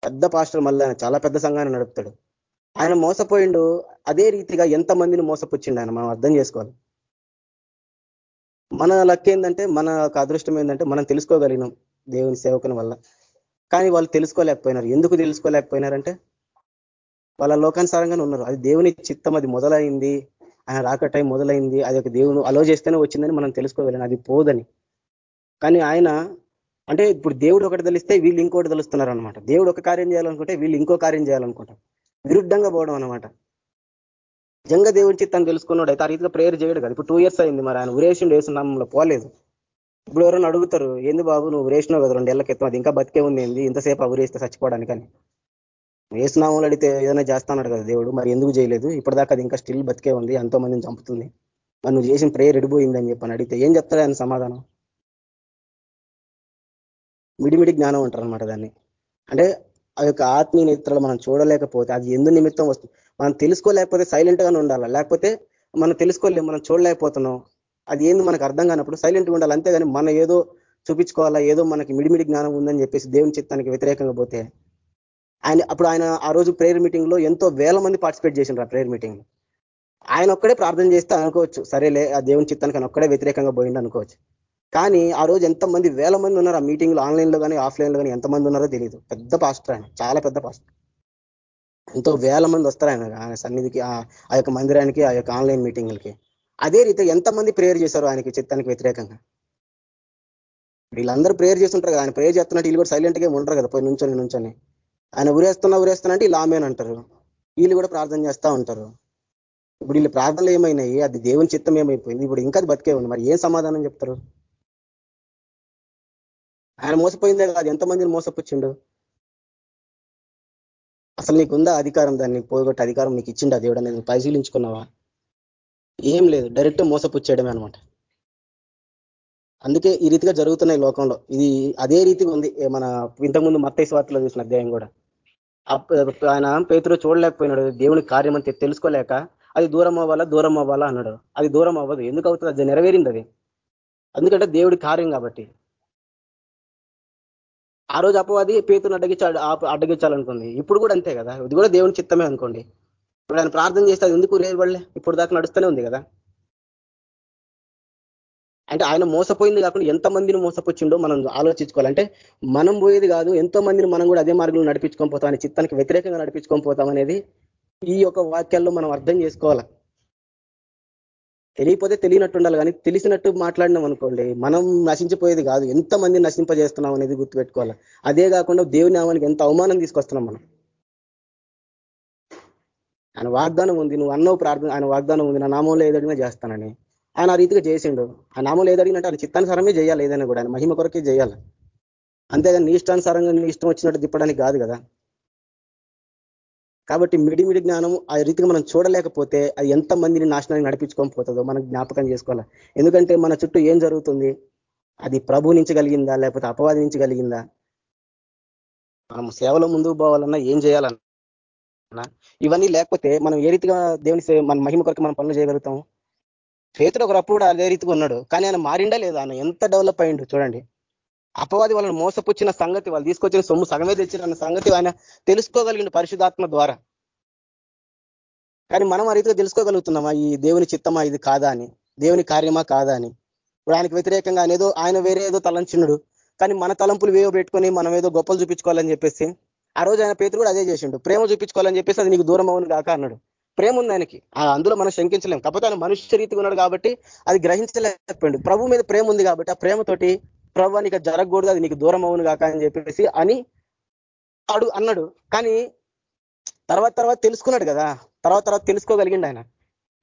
పెద్ద పాస్టర్ మళ్ళీ చాలా పెద్ద సంఘాన్ని నడుపుతాడు. ఆయన మోసపోయిండు అదే రీతిగా ఎంతమందిని మోసపుచ్చిండు ఆయన మనం అర్థం చేసుకోవాలి. మన లక్ ఏంటంటే మన అదృష్టం ఏంటంటే మనం తెలుసుకోగలిగినాం దేవుని సేవకుని వల్ల. కానీ వాళ్ళు తెలుసుకోలేకపోయినారు. ఎందుకు తెలుసుకోలేకపోయినారంటే వాళ్ళ లోకానుసారంగానే ఉన్నారు. అది దేవుని చిత్తం అది మొదలైంది. ఆయన రాక టైం మొదలైంది. అది ఒక దేవుడు అలో చేస్తేనే వచ్చిందని మనం తెలుసుకోగలం అది పోదని. కానీ ఆయన అంటే ఇప్పుడు దేవుడు ఒకటి తెలిస్తే వీళ్ళు ఇంకోటి తెలుస్తున్నారు అనమాట దేవుడు ఒక కార్యం చేయాలనుకుంటే వీళ్ళు ఇంకో కార్యం చేయాలనుకుంటారు. విరుద్ధంగా పోవడం అనమాట జంగ దేవుడి చిత్తాన్ని తెలుసుకున్నాడు. అయితే ఆ రీతిగా ప్రేయర్ చేయడు కదా. ఇప్పుడు టూ ఇయర్స్ అయింది మరి ఆయన. ఉరేషుడు వేసునామంలో పోలేదు. ఇప్పుడు ఎవరైనా అడుగుతారు ఏంది బాబు నువ్వు రేసినావు కదా రెండేళ్ళ క్రితం. అది ఇంకా బతికే ఉంది ఏంది? ఇంతసేపు అవిరేస్తే చచ్చిపోవడానికని. వేసినామని అడిగితే ఏదైనా చేస్తాన్నాడు కదా దేవుడు మరి ఎందుకు చేయలేదు? ఇప్పటిదాకా అది ఇంకా స్టిల్ బతికే ఉంది ఎంతో మందిని చంపుతుంది. మరి నువ్వు చేసిన ప్రేయర్ ఎడిపోయింది అని చెప్పని అడిగితే ఏం చెప్తాడు ఆయన సమాధానం? మిడిమిడి జ్ఞానం అంటారు అనమాట దాన్ని. అంటే ఆ యొక్క ఆత్మీయ నేత్రాలు మనం చూడలేకపోతే అది ఎందు నిమిత్తం వస్తుంది. మనం తెలుసుకోలేకపోతే సైలెంట్ గానే ఉండాలి? లేకపోతే మనం తెలుసుకోలేము మనం చూడలేకపోతున్నాం. అది ఏంది మనకు అర్థం కానప్పుడు సైలెంట్గా ఉండాలి. అంతేగాని మనం ఏదో చూపించుకోవాలా? ఏదో మనకి మిడిమిడి జ్ఞానం ఉందని చెప్పేసి దేవుని చిత్తానికి వ్యతిరేకంగా పోతే ఆయన అప్పుడు ఆయన ఆ రోజు ప్రేయర్ మీటింగ్లో ఎంతో వేల మంది పార్టిసిపేట్ చేసిండ్రు ఆ ప్రేయర్ మీటింగ్ ఆయన ఒక్కడే ప్రార్థన చేస్తే అనుకోవచ్చు సరేలే ఆ దేవుని చిత్తానికి ఆయన ఒక్కడే వ్యతిరేకంగా పోయిండు అనుకోవచ్చు. కానీ ఆ రోజు ఎంతమంది వేల మంది ఉన్నారు ఆ మీటింగ్లో ఆన్లైన్లో కానీ ఆఫ్లైన్లో కానీ ఎంతమంది ఉన్నారో తెలియదు పెద్ద పాస్టర్ ఆయన చాలా పెద్ద పాస్టర్ ఎంతో వేల మంది వస్తారు ఆయన ఆయన సన్నిధికి ఆ యొక్క మందిరానికి ఆ యొక్క ఆన్లైన్ మీటింగ్లకి అదే రీతి ఎంతమంది ప్రేయర్ చేశారు ఆయనకి చిత్తానికి వ్యతిరేకంగా. వీళ్ళందరూ ప్రేయర్ చేస్తుంటారు కదా ఆయన ప్రేయర్ చేస్తున్నట్టు వీళ్ళు కూడా సైలెంట్గా ఉంటారు ఉండరు కదా పోయి నుంచొని నుంచొని. ఆయన ఉరేస్తున్నా ఉరేస్తున్నా అంటే వీళ్ళు ఆమెన్ అంటారు. వీళ్ళు కూడా ప్రార్థన చేస్తూ ఉంటారు. ఇప్పుడు వీళ్ళు ప్రార్థనలు ఏమైనాయి? అది దేవుని చిత్తం ఏమైపోయింది? ఇప్పుడు ఇంకా బతికే ఉంది. మరి ఏం సమాధానం చెప్తారు? ఆయన మోసపోయిందే కాదు. ఎంతమందిని మోసపుచ్చిండు. అసలు నీకు ఉందా అధికారం? దాన్ని పోగొట్టే అధికారం నీకు ఇచ్చిండా దేవుడు? నేను పరిశీలించుకున్నావా? ఏం లేదు. డైరెక్ట్ మోసపుచ్చేయడమే అనమాట అందుకే ఈ రీతిగా జరుగుతున్నాయి లోకంలో. ఇది అదే రీతిగా ఉంది. మన ఇంతకుముందు మత్తైస్ వార్తలో చూసిన అధ్యాయం కూడా. ఆయన పేతురు చూడలేకపోయినాడు. దేవుని కార్యం అంతే తెలుసుకోలేక అది దూరం అవ్వాలా దూరం అవ్వాలా అన్నాడు. అది దూరం అవ్వదు. ఎందుకు అవుతుంది? అది నెరవేరింది అది. ఎందుకంటే దేవుడి కార్యం కాబట్టి. ఆ రోజు అపవాది పేతుని అడ్డగించాడు అడ్డగించాలనుకుంది. ఇప్పుడు కూడా అంతే కదా. ఇది కూడా దేవుని చిత్తమే అనుకోండి. ఇప్పుడు ఆయన ప్రార్థన చేస్తే అది ఎందుకు రేయబడలే ఇప్పుడు దాకా నడుస్తూనే ఉంది కదా. అంటే ఆయన మోసపోయింది కాకుండా ఎంత మందిని మనం ఆలోచించుకోవాలంటే మనం పోయేది కాదు ఎంతో మందిని మనం కూడా అదే మార్గంలో నడిపించుకొని పోతాం అనే చిత్తానికి వ్యతిరేకంగా నడిపించుకొని పోతాం అనేది ఈ యొక్క వాక్యాల్లో మనం అర్థం చేసుకోవాలి? తెలియపోతే తెలియనట్టు ఉండాలి కానీ తెలిసినట్టు మాట్లాడినాం అనుకోండి మనం నశించిపోయేది కాదు ఎంత మంది నశింపజేస్తున్నాం అనేది గుర్తుపెట్టుకోవాలి? అదే కాకుండా దేవుని నామానికి ఎంత అవమానం తీసుకొస్తున్నాం మనం? ఆయన వాగ్దానం ఉంది నువ్వు అన్నో ప్రార్థన ఆయన వాగ్దానం ఉంది నా నామంలో ఏదైనా చేస్తానని. ఆయన ఆ రీతిగా చేసిండు. ఆ నామం ఏదడిగినట్టు ఆయన చిత్తానుసారమే చేయాలి ఏదైనా కూడా. ఆయన మహిమ కొరకే చేయాలి. అంతేగాని నీ ఇష్టానుసారంగా నీ ఇష్టం వచ్చినట్టు తిప్పడానికి కాదు కదా. కాబట్టి మిడిమిడి జ్ఞానం ఆ రీతిగా మనం చూడలేకపోతే అది ఎంత మందిని నాశనానికి నడిపించుకొని పోతుందో మనం జ్ఞాపకం చేసుకోవాలి. ఎందుకంటే మన చుట్టూ ఏం జరుగుతుంది? అది ప్రభు నుంచి కలిగిందా? లేకపోతే అపవాది నుంచి కలిగిందా? మనం సేవలో ముందుకు పోవాలన్నా ఏం చేయాలన్నా? ఇవన్నీ లేకపోతే మనం ఏ రీతిగా దేవుని మన మహిమ కొరకు మనం పనులు చేయగలుగుతాం పేతుడు ఒకరప్పుడు అదే రీతిగా ఉన్నాడు. కానీ ఆయన మారిండా లేదా? ఆయన ఎంత డెవలప్ అయ్యిండు చూడండి. అపవాది వాళ్ళని మోసపుచ్చిన సంగతి వాళ్ళు తీసుకొచ్చిన సొమ్ము సగమే తెచ్చిన సంగతి ఆయన తెలుసుకోగలిగిండు పరిశుధాత్మ ద్వారా. కానీ మనం ఆ రీతిగా తెలుసుకోగలుగుతున్నామా? ఈ దేవుని చిత్తమా? ఇది కాదా అని. దేవుని కార్యమా కాదా అని. ఇప్పుడు ఆయనకు వ్యతిరేకంగా ఆయన ఏదో ఆయన వేరే ఏదో తలంచినడు కానీ మన తలంపులు వేయో పెట్టుకొని మనం ఏదో గొప్పలు చూపించుకోవాలని చెప్పేసి ఆ రోజు ఆయన పేతుడు కూడా అదే చేసిండు. ప్రేమ చూపించుకోవాలని చెప్పేసి అది నీకు దూరం అవును కాక అన్నాడు. ప్రేమ ఉంది ఆయనకి. అందులో మనం శంకించలేం. కాకపోతే ఆయన మనుష్య రీతిగా ఉన్నాడు కాబట్టి అది గ్రహించలేకపోయిండు. ప్రభు మీద ప్రేమ ఉంది కాబట్టి ఆ ప్రేమతోటి ప్రభు నీకు జరగకూడదు అది నీకు దూరం అవును కాక అని చెప్పేసి అని అడు అన్నాడు. కానీ తర్వాత తర్వాత తెలుసుకున్నాడు కదా. తర్వాత తర్వాత తెలుసుకోగలిగిండు ఆయన.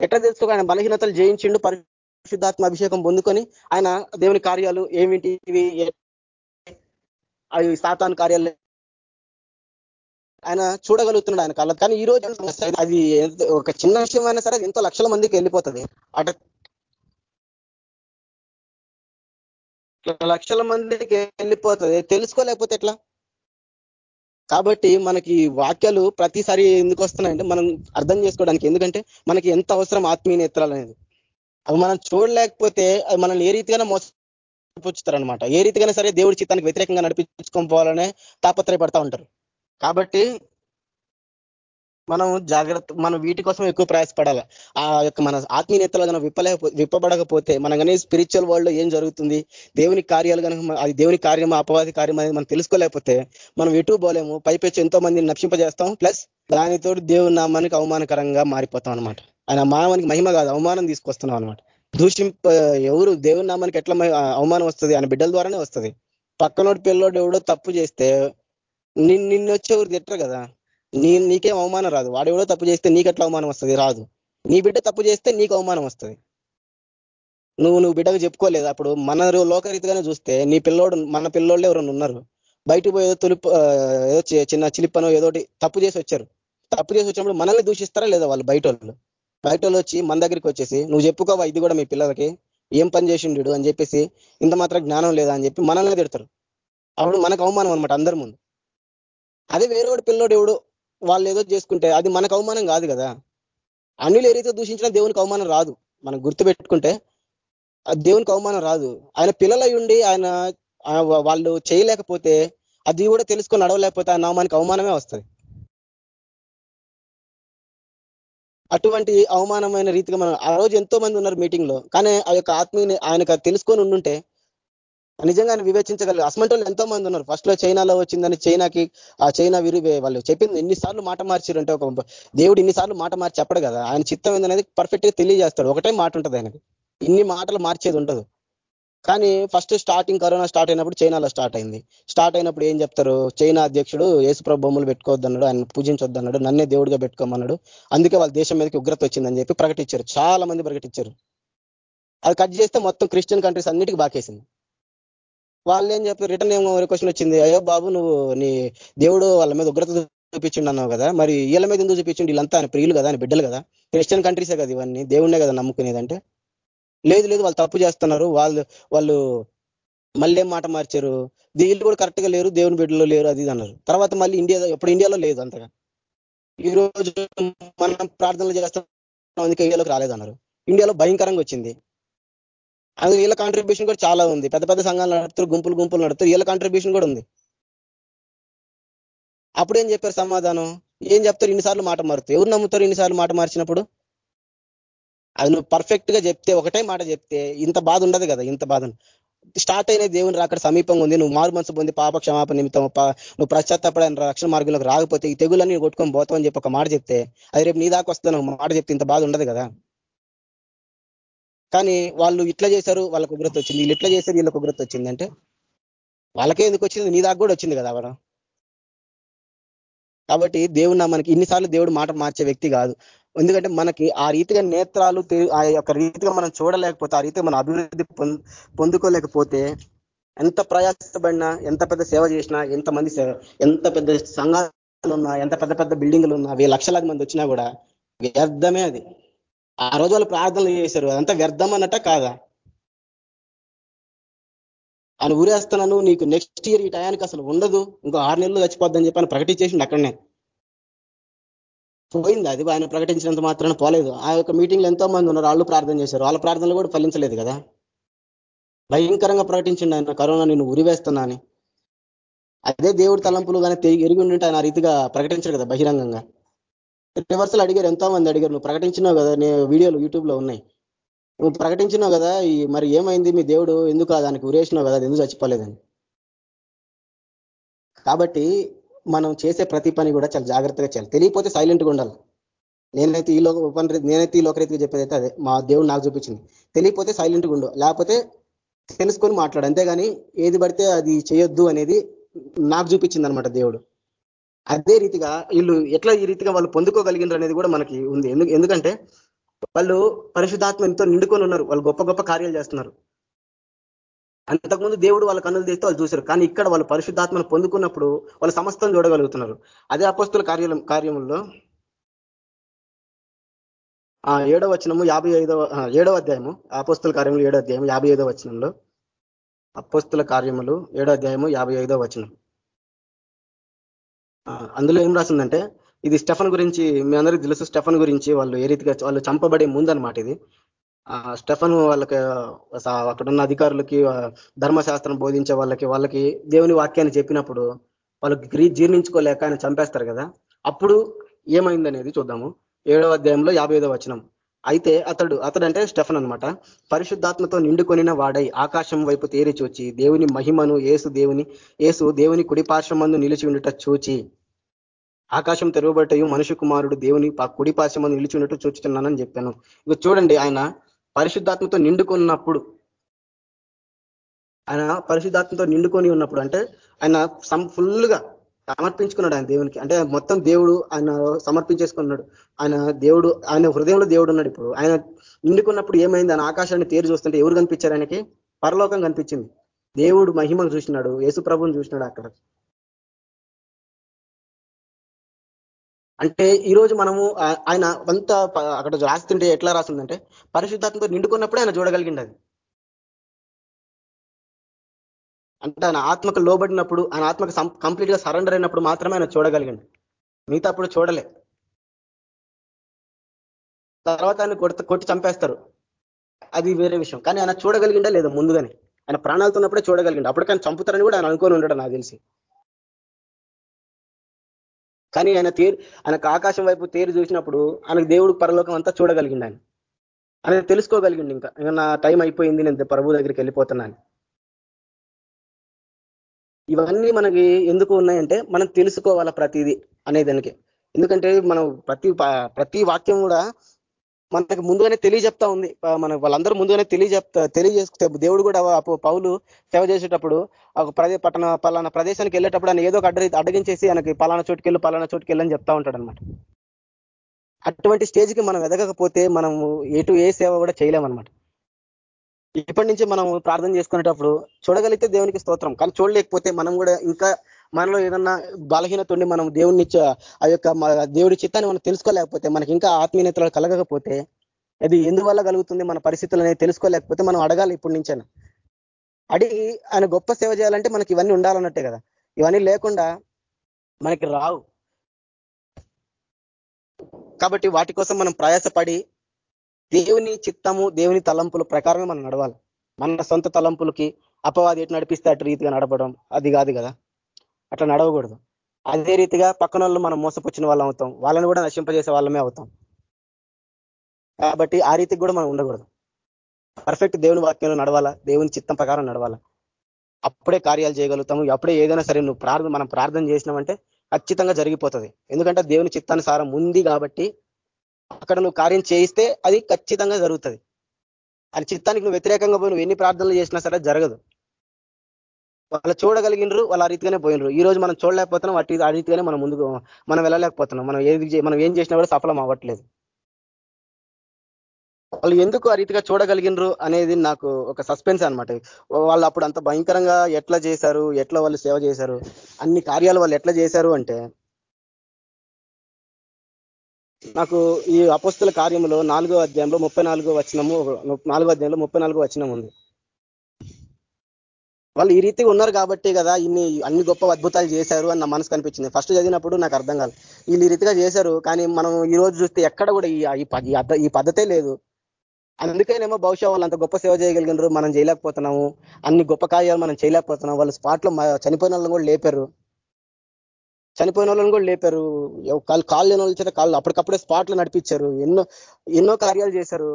ఎట్లా తెలుసుకో ఆయన బలహీనతలు జయించిండు పరిశుద్ధాత్మ అభిషేకం పొందుకొని ఆయన దేవుని కార్యాలు ఏమిటి అవి సాతాన్ కార్యాలు ఆయన చూడగలుగుతున్నాడు ఆయన కళ్ళ కానీ ఈ రోజు అది ఒక చిన్న విషయం అయినా సరే ఎంతో లక్షల మందికి వెళ్ళిపోతుంది. అట లక్షల మందికి వెళ్ళిపోతుంది. తెలుసుకోలేకపోతే ఎట్లా? కాబట్టి మనకి వాక్యాలు ప్రతిసారి ఎందుకు వస్తున్నాయంటే మనం అర్థం చేసుకోవడానికి. ఎందుకంటే మనకి ఎంత అవసరం ఆత్మీయ నేత్రాలు అనేది. అవి మనం చూడలేకపోతే అది మనల్ని ఏ రీతిగానే మోసపుచ్చుతారనమాట ఏ రీతిగానే సరే దేవుడి చిత్తానికి వ్యతిరేకంగా నడిపించుకొని పోవాలనే తాపత్రయపడతా ఉంటారు. కాబట్టి మనం జాగ్రత్త మనం వీటి కోసం ఎక్కువ ప్రయాసపడాలి. ఆ యొక్క మన ఆత్మీయ నేతలు కనుక విప్పలే విప్పబడకపోతే మనం కానీ స్పిరిచువల్ వరల్డ్లో ఏం జరుగుతుంది? దేవుని కార్యాలు కనుక అది దేవుని కార్యం అపవాది కార్యం అనేది మనం తెలుసుకోలేకపోతే మనం ఎటు పోలేము. పైపెచ్చి ఎంతో మందిని నక్షింపజేస్తాం ప్లస్ దానితో దేవుని నామానికి అవమానకరంగా మారిపోతాం అనమాట ఆయన మానవానికి మహిమ కాదు అవమానం తీసుకొస్తున్నాం అనమాట దూషింప ఎవరు దేవుని నామానికి ఎట్లా అవమానం వస్తుంది? ఆయన బిడ్డల ద్వారానే వస్తుంది. పక్కనోడు పిల్లోడు ఎవడో తప్పు చేస్తే నిన్ను వచ్చి ఎవరు తిట్టరు కదా. నీ నీకేం అవమానం రాదు. వాడు ఎవడో తప్పు చేస్తే నీకు ఎట్లా అవమానం వస్తుంది? రాదు. నీ బిడ్డ తప్పు చేస్తే నీకు అవమానం వస్తుంది. నువ్వు నువ్వు బిడ్డకు చెప్పుకోలేదు? అప్పుడు మన లోకరీతిగానే చూస్తే నీ పిల్లోడు మన పిల్లోళ్ళు ఎవరన్నా ఉన్నారు? బయటకు పోయి ఏదో తులుపు ఏదో చిన్న చిలిపనో ఏదోటి తప్పు చేసి వచ్చారు. తప్పు చేసి వచ్చినప్పుడు మనల్ని దూషిస్తారా లేదా వాళ్ళు బయట వాళ్ళు బయట వచ్చి మన దగ్గరికి వచ్చేసి నువ్వు చెప్పుకోవా ఇది కూడా మీ పిల్లలకి? ఏం పని చేసిండు అని చెప్పేసి ఇంత మాత్రం జ్ఞానం లేదా? అని చెప్పి మనల్ని తిడతారు. అప్పుడు మనకు అవమానం అనమాట అందరి ముందు. అదే వేరేవాడు పిల్లోడు ఎవడు వాళ్ళు ఏదో చేసుకుంటే అది మనకు అవమానం కాదు కదా. అన్యులు ఏదైతే దూషించినా దేవునికి అవమానం రాదు. మనం గుర్తు పెట్టుకుంటే దేవునికి అవమానం రాదు. ఆయన పిల్లలై ఉండి ఆయన వాళ్ళు చేయలేకపోతే అది కూడా తెలుసుకొని నడవలేకపోతే ఆ నామానికి అవమానమే వస్తుంది. అటువంటి అవమానమైన రీతిగా మనం ఆ రోజు ఎంతో మంది ఉన్నారు మీటింగ్లో కానీ ఆ యొక్క ఆత్మీయని ఆయనకు తెలుసుకొని ఉండుంటే నిజంగా ఆయన వివేచించగలరు. అసమంటోళ్ళు ఎంతో మంది ఉన్నారు. ఫస్ట్లో చైనాలో వచ్చిందని చైనాకి ఆ చైనా విరు వాళ్ళు చెప్పింది ఎన్నిసార్లు మాట మార్చారంటే ఒక దేవుడు ఇన్నిసార్లు మాట మార్చి చెప్పడు కదా. ఆయన చిత్తం ఏందనేది పర్ఫెక్ట్గా తెలియజేస్తాడు. ఒకటే మాట ఉంటుంది ఆయనకి. ఇన్ని మాటలు మార్చేది ఉండదు. కానీ ఫస్ట్ స్టార్టింగ్ కరోనా స్టార్ట్ అయినప్పుడు చైనాలో స్టార్ట్ అయింది. స్టార్ట్ అయినప్పుడు ఏం చెప్తారు? చైనా అధ్యక్షుడు యేసుప్రభు బొమ్మలు పెట్టుకోవద్దన్నాడు. ఆయన పూజించొద్దన్నాడు. నన్నే దేవుడిగా పెట్టుకోమన్నాడు. అందుకే వాళ్ళ దేశం మీదకి ఉగ్రత వచ్చిందని చెప్పి ప్రకటించారు. చాలా మంది ప్రకటించారు. అది కట్ చేస్తే మొత్తం క్రిస్టియన్ కంట్రీస్ అన్నిటికీ బాకేసింది. వాళ్ళు ఏం చెప్పి రిటర్న్ ఏమో క్వశ్చన్ వచ్చింది. అయ్యో బాబు నువ్వు నీ దేవుడు వాళ్ళ మీద ఉగ్రత చూపించిండు అన్నావు కదా మరి వీళ్ళ మీద ఎందుకు చూపించిండు? వీళ్ళంతా ఆయన ప్రియులు కదా ఆయన బిడ్డలు కదా. క్రిస్టియన్ కంట్రీసే కదా ఇవన్నీ? దేవుణ్ణే కదా నమ్ముకునేదంటే? లేదు లేదు వాళ్ళు తప్పు చేస్తున్నారు. వాళ్ళు వాళ్ళు మళ్ళీ ఏం మాట మార్చారు? వీళ్ళు కూడా కరెక్ట్గా లేరు దేవుని బిడ్డలో లేరు అది అన్నారు. తర్వాత మళ్ళీ ఇండియా ఎప్పుడు ఇండియాలో లేదు అంతగా. ఈ రోజు మనం ప్రార్థనలు చేస్తాం అందుకే ఇండియాలోకి రాలేదన్నారు ఇండియాలో భయంకరంగా వచ్చింది. అది వీళ్ళ కాంట్రిబ్యూషన్ కూడా చాలా ఉంది. పెద్ద పెద్ద సంఘాలు నడుపుతారు గుంపులు గుంపులు నడుపుతారు వీళ్ళ కాంట్రిబ్యూషన్ కూడా ఉంది. అప్పుడు ఏం చెప్పారు సమాధానం? ఏం చెప్తారు? ఇన్నిసార్లు మాట మారుతారు ఎవరు నమ్ముతారు ఇన్నిసార్లు మాట మార్చినప్పుడు? అది నువ్వు పర్ఫెక్ట్గా చెప్తే ఒకటే మాట చెప్తే ఇంత బాధ ఉండదు కదా ఇంత బాధ స్టార్ట్ అయిన దేవుని రాకడ సమీపంగా ఉంది. నువ్వు మారు మనసు పొంది పాప క్షమాపణ నిమిత్తం నువ్వు ప్రశ్చాత్తపడని రక్షణ మార్గంలోకి రాకపోతే ఈ తెగులన్నీ కొట్టుకొని పోతావు అని చెప్పి ఒక మాట చెప్తే అది రేపు నీ దాకా వస్తాను మాట చెప్తే ఇంత బాధ ఉండదు కదా. కానీ వాళ్ళు ఇట్లా చేశారు వాళ్ళకు ఉగ్రత వచ్చింది. వీళ్ళు ఇట్లా చేశారు వీళ్ళకు ఉగ్రత వచ్చిందంటే వాళ్ళకే ఎందుకు వచ్చింది? నీ దాకా కూడా వచ్చింది కదా అవడం కాబట్టి దేవుడు మనకి ఇన్నిసార్లు దేవుడు మాట మార్చే వ్యక్తి కాదు. ఎందుకంటే మనకి ఆ రీతిగా నేత్రాలు ఆ యొక్క రీతిగా మనం చూడలేకపోతే ఆ రీతిగా మనం అభివృద్ధి పొందుకోలేకపోతే ఎంత ప్రయాసపడినా ఎంత పెద్ద సేవ చేసినా ఎంతమంది ఎంత పెద్ద సంఘాలు ఉన్నా ఎంత పెద్ద పెద్ద బిల్డింగ్లు ఉన్నా వెయ్యి లక్షలాది మంది వచ్చినా కూడా వ్యర్థమే అది. ఆ రోజు వాళ్ళు ప్రార్థనలు చేశారు. అదంతా వ్యర్థం అన్నట్ట కాదా? ఆయన ఊరేస్తున్నాను నీకు నెక్స్ట్ ఇయర్ ఈ టయానికి అసలు ఉండదు. ఇంకో ఆరు నెలలు చచ్చిపోద్దని చెప్పి ఆయన ప్రకటించేసిండు అక్కడనే. పోయింది అది. ఆయన ప్రకటించినంత మాత్రాన పోలేదు. ఆ యొక్క మీటింగ్లో ఎంతో మంది ఉన్నారు. వాళ్ళు ప్రార్థన చేశారు. వాళ్ళ ప్రార్థనలు కూడా ఫలించలేదు కదా. భయంకరంగా ప్రకటించిండు ఆయన. కరోనా నేను ఉరివేస్తున్నా అని. అదే దేవుడి తలంపులు కానీ ఎరిగి ఉండింటే ఆయన రీతిగా ప్రకటించారు కదా బహిరంగంగా. రివర్సల్ అడిగారు. ఎంతో మంది అడిగారు. నువ్వు ప్రకటించినావు కదా నేను వీడియోలు యూట్యూబ్లో ఉన్నాయి. నువ్వు ప్రకటించినావు కదా ఈ మరి ఏమైంది? మీ దేవుడు ఎందుకు దానికి ఉరేసినావు కదా ఎందుకు చచ్చిపోలేదని. కాబట్టి మనం చేసే ప్రతి పని కూడా చాలా జాగ్రత్తగా చేయాలి. తెలియపోతే సైలెంట్గా ఉండాలి. నేనైతే ఈ లోక ఉపన నేనైతే ఈ లోకరీతిగా చెప్పేది అయితే అదే. మా దేవుడు నాకు చూపించింది. తెలియపోతే సైలెంట్గా ఉండు. లేకపోతే తెలుసుకొని మాట్లాడు. అంతేగాని ఏది పడితే అది చేయొద్దు అనేది నాకు చూపించింది అనమాట దేవుడు. అదే రీతిగా వీళ్ళు ఎట్లా ఈ రీతిగా వాళ్ళు పొందుకోగలిగినారు అనేది కూడా మనకి ఉంది. ఎందుకంటే వాళ్ళు పరిశుద్ధాత్మ ఎంతో నిండుకొని ఉన్నారు. వాళ్ళు గొప్ప గొప్ప కార్యాలు చేస్తున్నారు. అంతకుముందు దేవుడు వాళ్ళ కన్నులు తీస్తే వాళ్ళు చూశారు. కానీ ఇక్కడ వాళ్ళు పరిశుద్ధాత్మను పొందుకున్నప్పుడు వాళ్ళు సమస్తం చూడగలుగుతున్నారు. అదే అపస్తుల కార్యాలయం కార్యముల్లో ఆ ఏడవ వచనము యాభై ఐదవ ఏడవ అధ్యాయము అపస్తుల కార్యములు ఏడో అధ్యాయం యాభై ఐదవ వచనంలో అపస్తుల కార్యములు ఏడో అధ్యాయము యాభై ఐదవ వచనం. అందులో ఏం రాసిందంటే ఇది స్టెఫన్ గురించి మీ అందరికీ తెలుసు స్టెఫన్ గురించి వాళ్ళు ఏ రీతిగా వాళ్ళు చంపబడే ముందనమాట ఇది. స్టెఫన్ వాళ్ళకి అక్కడున్న అధికారులకి ధర్మశాస్త్రం బోధించే వాళ్ళకి వాళ్ళకి దేవుని వాక్యాన్ని చెప్పినప్పుడు వాళ్ళకి జీర్ణించుకోలేక ఆయన చంపేస్తారు కదా. అప్పుడు ఏమైందనేది చూద్దాము. ఏడవ అధ్యాయంలో యాభై వచనం. అయితే అతడు అతడంటే స్టెఫన్ అనమాట పరిశుద్ధాత్మతో నిండుకొనిన వాడై ఆకాశం వైపు తేరి చూచి దేవుని మహిమను ఏసు దేవుని ఏసు దేవుని కుడిపార్శ్వమందు నిలిచి ఉండట చూచి ఆకాశం తెరవబట్టయు మనుషు కుమారుడు దేవుని కుడిపార్శ్వమందు నిలిచి ఉన్నట్టు చూచుతున్నానని చెప్పాను. ఇక చూడండి ఆయన పరిశుద్ధాత్మతో నిండుకున్నప్పుడు ఆయన పరిశుద్ధాత్మతో నిండుకొని ఉన్నప్పుడు అంటే ఆయన ఫుల్గా సమర్పించుకున్నాడు ఆయన దేవునికి. అంటే మొత్తం దేవుడు ఆయన సమర్పించేసుకున్నాడు. ఆయన దేవుడు ఆయన హృదయంలో దేవుడు ఉన్నాడు ఇప్పుడు. ఆయన నిండుకున్నప్పుడు ఏమైంది? ఆయన ఆకాశాన్ని తేరు చూస్తుంటే ఎవరు కనిపించారు ఆయనకి? పరలోకం కనిపించింది. దేవుడు మహిమను చూసినాడు. యేసు ప్రభుని చూసినాడు అక్కడ. అంటే ఈరోజు మనము ఆయన అంత అక్కడ రాస్తుంటే ఎట్లా రాస్తుందంటే పరిశుద్ధాత్మతో నిండుకున్నప్పుడే ఆయన చూడగలిగింది అది. అంటే ఆయన ఆత్మకు లోబడినప్పుడు ఆయన ఆత్మకు కంప్లీట్గా సరెండర్ అయినప్పుడు మాత్రమే ఆయన చూడగలిగండి. మిగతా అప్పుడు చూడలే. తర్వాత ఆయన కొడుత కొట్టి చంపేస్తారు. అది వేరే విషయం. కానీ ఆయన చూడగలిగిండా లేదా ముందుగానే. ఆయన ప్రాణాలతో ఉన్నప్పుడే చూడగలిగిండు. కానీ చంపుతారని కూడా ఆయన అనుకొని ఉండడం నాకు తెలిసి. కానీ ఆయన తేరు ఆయనకు ఆకాశం వైపు తేరు చూసినప్పుడు ఆయనకు దేవుడు పరలోకం అంతా చూడగలిగిండు ఆయన. ఆయన తెలుసుకోగలిగిండు ఇంకా. ఇంకా నా టైం అయిపోయింది నేను ప్రభు దగ్గరికి వెళ్ళిపోతున్నాను. ఇవన్నీ మనకి ఎందుకు ఉన్నాయంటే మనం తెలుసుకోవాలా ప్రతిదీ అనే దానికి. ఎందుకంటే మనం ప్రతి ప్రతి వాక్యం కూడా మనకు ముందుగానే తెలియజెప్తా ఉంది. మన వాళ్ళందరూ ముందుగానే తెలియజెప్తా తెలియజేస్తే దేవుడు కూడా పౌలు సేవ చేసేటప్పుడు ఒక ప్రదే పట్టణ పలానా ప్రదేశానికి వెళ్ళేటప్పుడు ఆయన ఏదో ఒక అడ్డ అడ్డగించేసి ఆయనకి పలానా చోటుకెళ్ళు పలానా చోటుకెళ్ళని చెప్తా ఉంటాడు అనమాట అటువంటి స్టేజ్కి మనం ఎదగకపోతే మనము ఎటు ఏ సేవ కూడా చేయలేమన్నమాట. ఇప్పటి నుంచి మనం ప్రార్థన చేసుకునేటప్పుడు చూడగలిగితే దేవునికి స్తోత్రం. కానీ చూడలేకపోతే మనం కూడా ఇంకా మనలో ఏదన్నా బలహీనత ఉండి మనం దేవుని ఆ యొక్క దేవుడి చిత్తాన్ని మనం తెలుసుకోలేకపోతే మనకి ఇంకా ఆత్మీయతలు కలగకపోతే అది ఎందువల్ల కలుగుతుంది మన పరిస్థితులు అనేది తెలుసుకోలేకపోతే మనం అడగాలి ఇప్పటి నుంచైనా. అడిగి ఆయన గొప్ప సేవ చేయాలంటే మనకి ఇవన్నీ ఉండాలన్నట్టే కదా. ఇవన్నీ లేకుండా మనకి రావు. కాబట్టి వాటి కోసం మనం ప్రయాసపడి దేవుని చిత్తము దేవుని తలంపుల ప్రకారమే మనం నడవాలి. మన సొంత తలంపులకి అపవాది ఎటు నడిపిస్తే అటు రీతిగా నడపడం అది కాదు కదా. అట్లా నడవకూడదు. అదే రీతిగా పక్కన మనం మోసపుచ్చిన వాళ్ళం అవుతాం. వాళ్ళని కూడా నశింపజేసే వాళ్ళమే అవుతాం. కాబట్టి ఆ రీతికి కూడా మనం ఉండకూడదు. పర్ఫెక్ట్ దేవుని వాక్యంలో నడవాలా? దేవుని చిత్తం ప్రకారం నడవాలా? అప్పుడే కార్యాలు చేయగలుగుతాము. అప్పుడే ఏదైనా సరే నువ్వు ప్రార్థన మనం ప్రార్థన చేసినామంటే ఖచ్చితంగా జరిగిపోతుంది. ఎందుకంటే దేవుని చిత్తానుసారం ఉంది కాబట్టి అక్కడ నువ్వు కార్యం చేయిస్తే అది ఖచ్చితంగా జరుగుతుంది. అది చిత్తానికి నువ్వు వ్యతిరేకంగా పోయి నువ్వు ఎన్ని ప్రార్థనలు చేసినా సరే జరగదు. వాళ్ళు చూడగలిగినరు వాళ్ళు ఆ రీతిగానే పోయినరు. ఈ రోజు మనం చూడలేకపోతున్నాం వాటి ఆ రీతిగానే మనం ముందుకు మనం వెళ్ళలేకపోతున్నాం. మనం ఏది మనం ఏం చేసినా కూడా సఫలం అవ్వట్లేదు. వాళ్ళు ఎందుకు ఆ రీతిగా చూడగలిగినరు అనేది నాకు ఒక సస్పెన్స్ అనమాట వాళ్ళు అప్పుడు అంత భయంకరంగా ఎట్లా చేశారు ఎట్లా వాళ్ళు సేవ చేశారు అన్ని కార్యాలు వాళ్ళు ఎట్లా చేశారు అంటే నాకు ఈ అపస్తుల కార్యంలో నాలుగో అధ్యాయంలో ముప్పై నాలుగో వచ్చినము నాలుగో అధ్యాయంలో ముప్పై నాలుగో వచనం ఉంది. వాళ్ళు ఈ రీతిగా ఉన్నారు కాబట్టి కదా ఇన్ని అన్ని గొప్ప అద్భుతాలు చేశారు అని నా మనసు కనిపించింది. ఫస్ట్ చదివినప్పుడు నాకు అర్థం కాదు వీళ్ళు ఈ రీతిగా చేశారు కానీ మనం ఈ రోజు చూస్తే ఎక్కడ కూడా ఈ పద్ధతే లేదు. అందుకేనేమో బహుశా వాళ్ళు అంత గొప్ప సేవ చేయగలిగినారు మనం చేయలేకపోతున్నాము. అన్ని గొప్ప కార్యాలు మనం చేయలేకపోతున్నాం వాళ్ళు స్పాట్లో చనిపోయిన వాళ్ళని కూడా లేపారు. చనిపోయిన వాళ్ళని కూడా లేపారు. కాళ్ళు కాళ్ళు లేని వాళ్ళ చేత కాళ్ళు అప్పటికప్పుడే స్పాట్లో నడిపించారు. ఎన్నో ఎన్నో కార్యాలు చేశారు.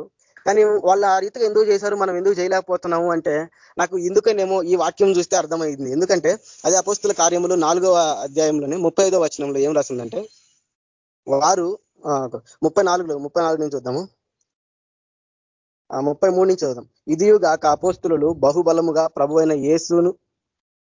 కానీ వాళ్ళ ఆ రీతిగా ఎందుకు చేశారు? మనం ఎందుకు చేయలేకపోతున్నాము అంటే నాకు ఎందుకనేమో ఈ వాక్యం చూస్తే అర్థమైంది. ఎందుకంటే అది అపోస్తుల కార్యములు నాలుగవ అధ్యాయంలోనే ముప్పై ఐదో వచనంలో ఏం రాసిందంటే వారు ముప్పై నాలుగులో ముప్పై నాలుగు నుంచి చూద్దాము. ముప్పై మూడు నుంచి చదువుదాం ఇదియుగాక అపోస్తులు బహుబలముగా ప్రభు అయిన యేసును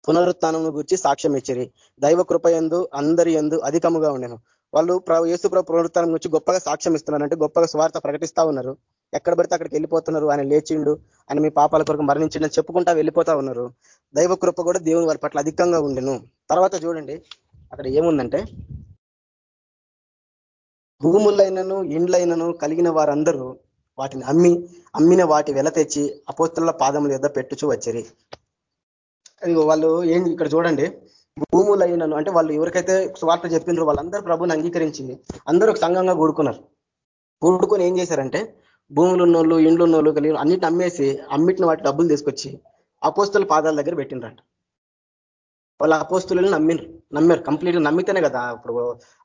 పునరుత్నం గురించి సాక్ష్యం ఇచ్చిరి. దైవ కృపయందు అందరి ఎందు అధికముగా ఉండేను. వాళ్ళు యేసు ప్రభు పునరుత్నం గురించి గొప్పగా సాక్ష్యం ఇస్తున్నారు అంటే గొప్పగా స్వార్థ ప్రకటిస్తా ఉన్నారు. ఎక్కడ పడితే అక్కడికి వెళ్ళిపోతున్నారు. ఆయన లేచిండు. ఆయన మీ పాపాల కొరకు మరణించిండని చెప్పుకుంటా వెళ్ళిపోతా ఉన్నారు. దైవ కృప కూడా దేవుని వారి పట్ల అధికంగా ఉండెను. తర్వాత చూడండి. అక్కడ ఏముందంటే భూములైనను ఇండ్లైనను కలిగిన వారందరూ వాటిని అమ్మి అమ్మిన వాటి వెల తెచ్చి అపోస్తుల పాదముల యొద్ పెట్టుచూ వచ్చరి. వాళ్ళు ఏం ఇక్కడ చూడండి. భూములైనను అంటే వాళ్ళు ఎవరికైతే స్వార్థ చెప్పినారో వాళ్ళందరూ ప్రభుని అంగీకరించింది. అందరూ సంఘంగా కూడుకున్నారు. కూడుకొని ఏం చేశారంటే భూములు ఉన్నోళ్ళు ఇండ్లు ఉన్నోళ్ళు కలిగి అన్నిటిని అమ్మేసి అమ్మిటిని వాటి డబ్బులు తీసుకొచ్చి అపోస్తుల పాదాల దగ్గర పెట్టినరంట వాళ్ళ అపోస్తులను నమ్మినారు నమ్మారు. కంప్లీట్గా నమ్మితేనే కదా ఇప్పుడు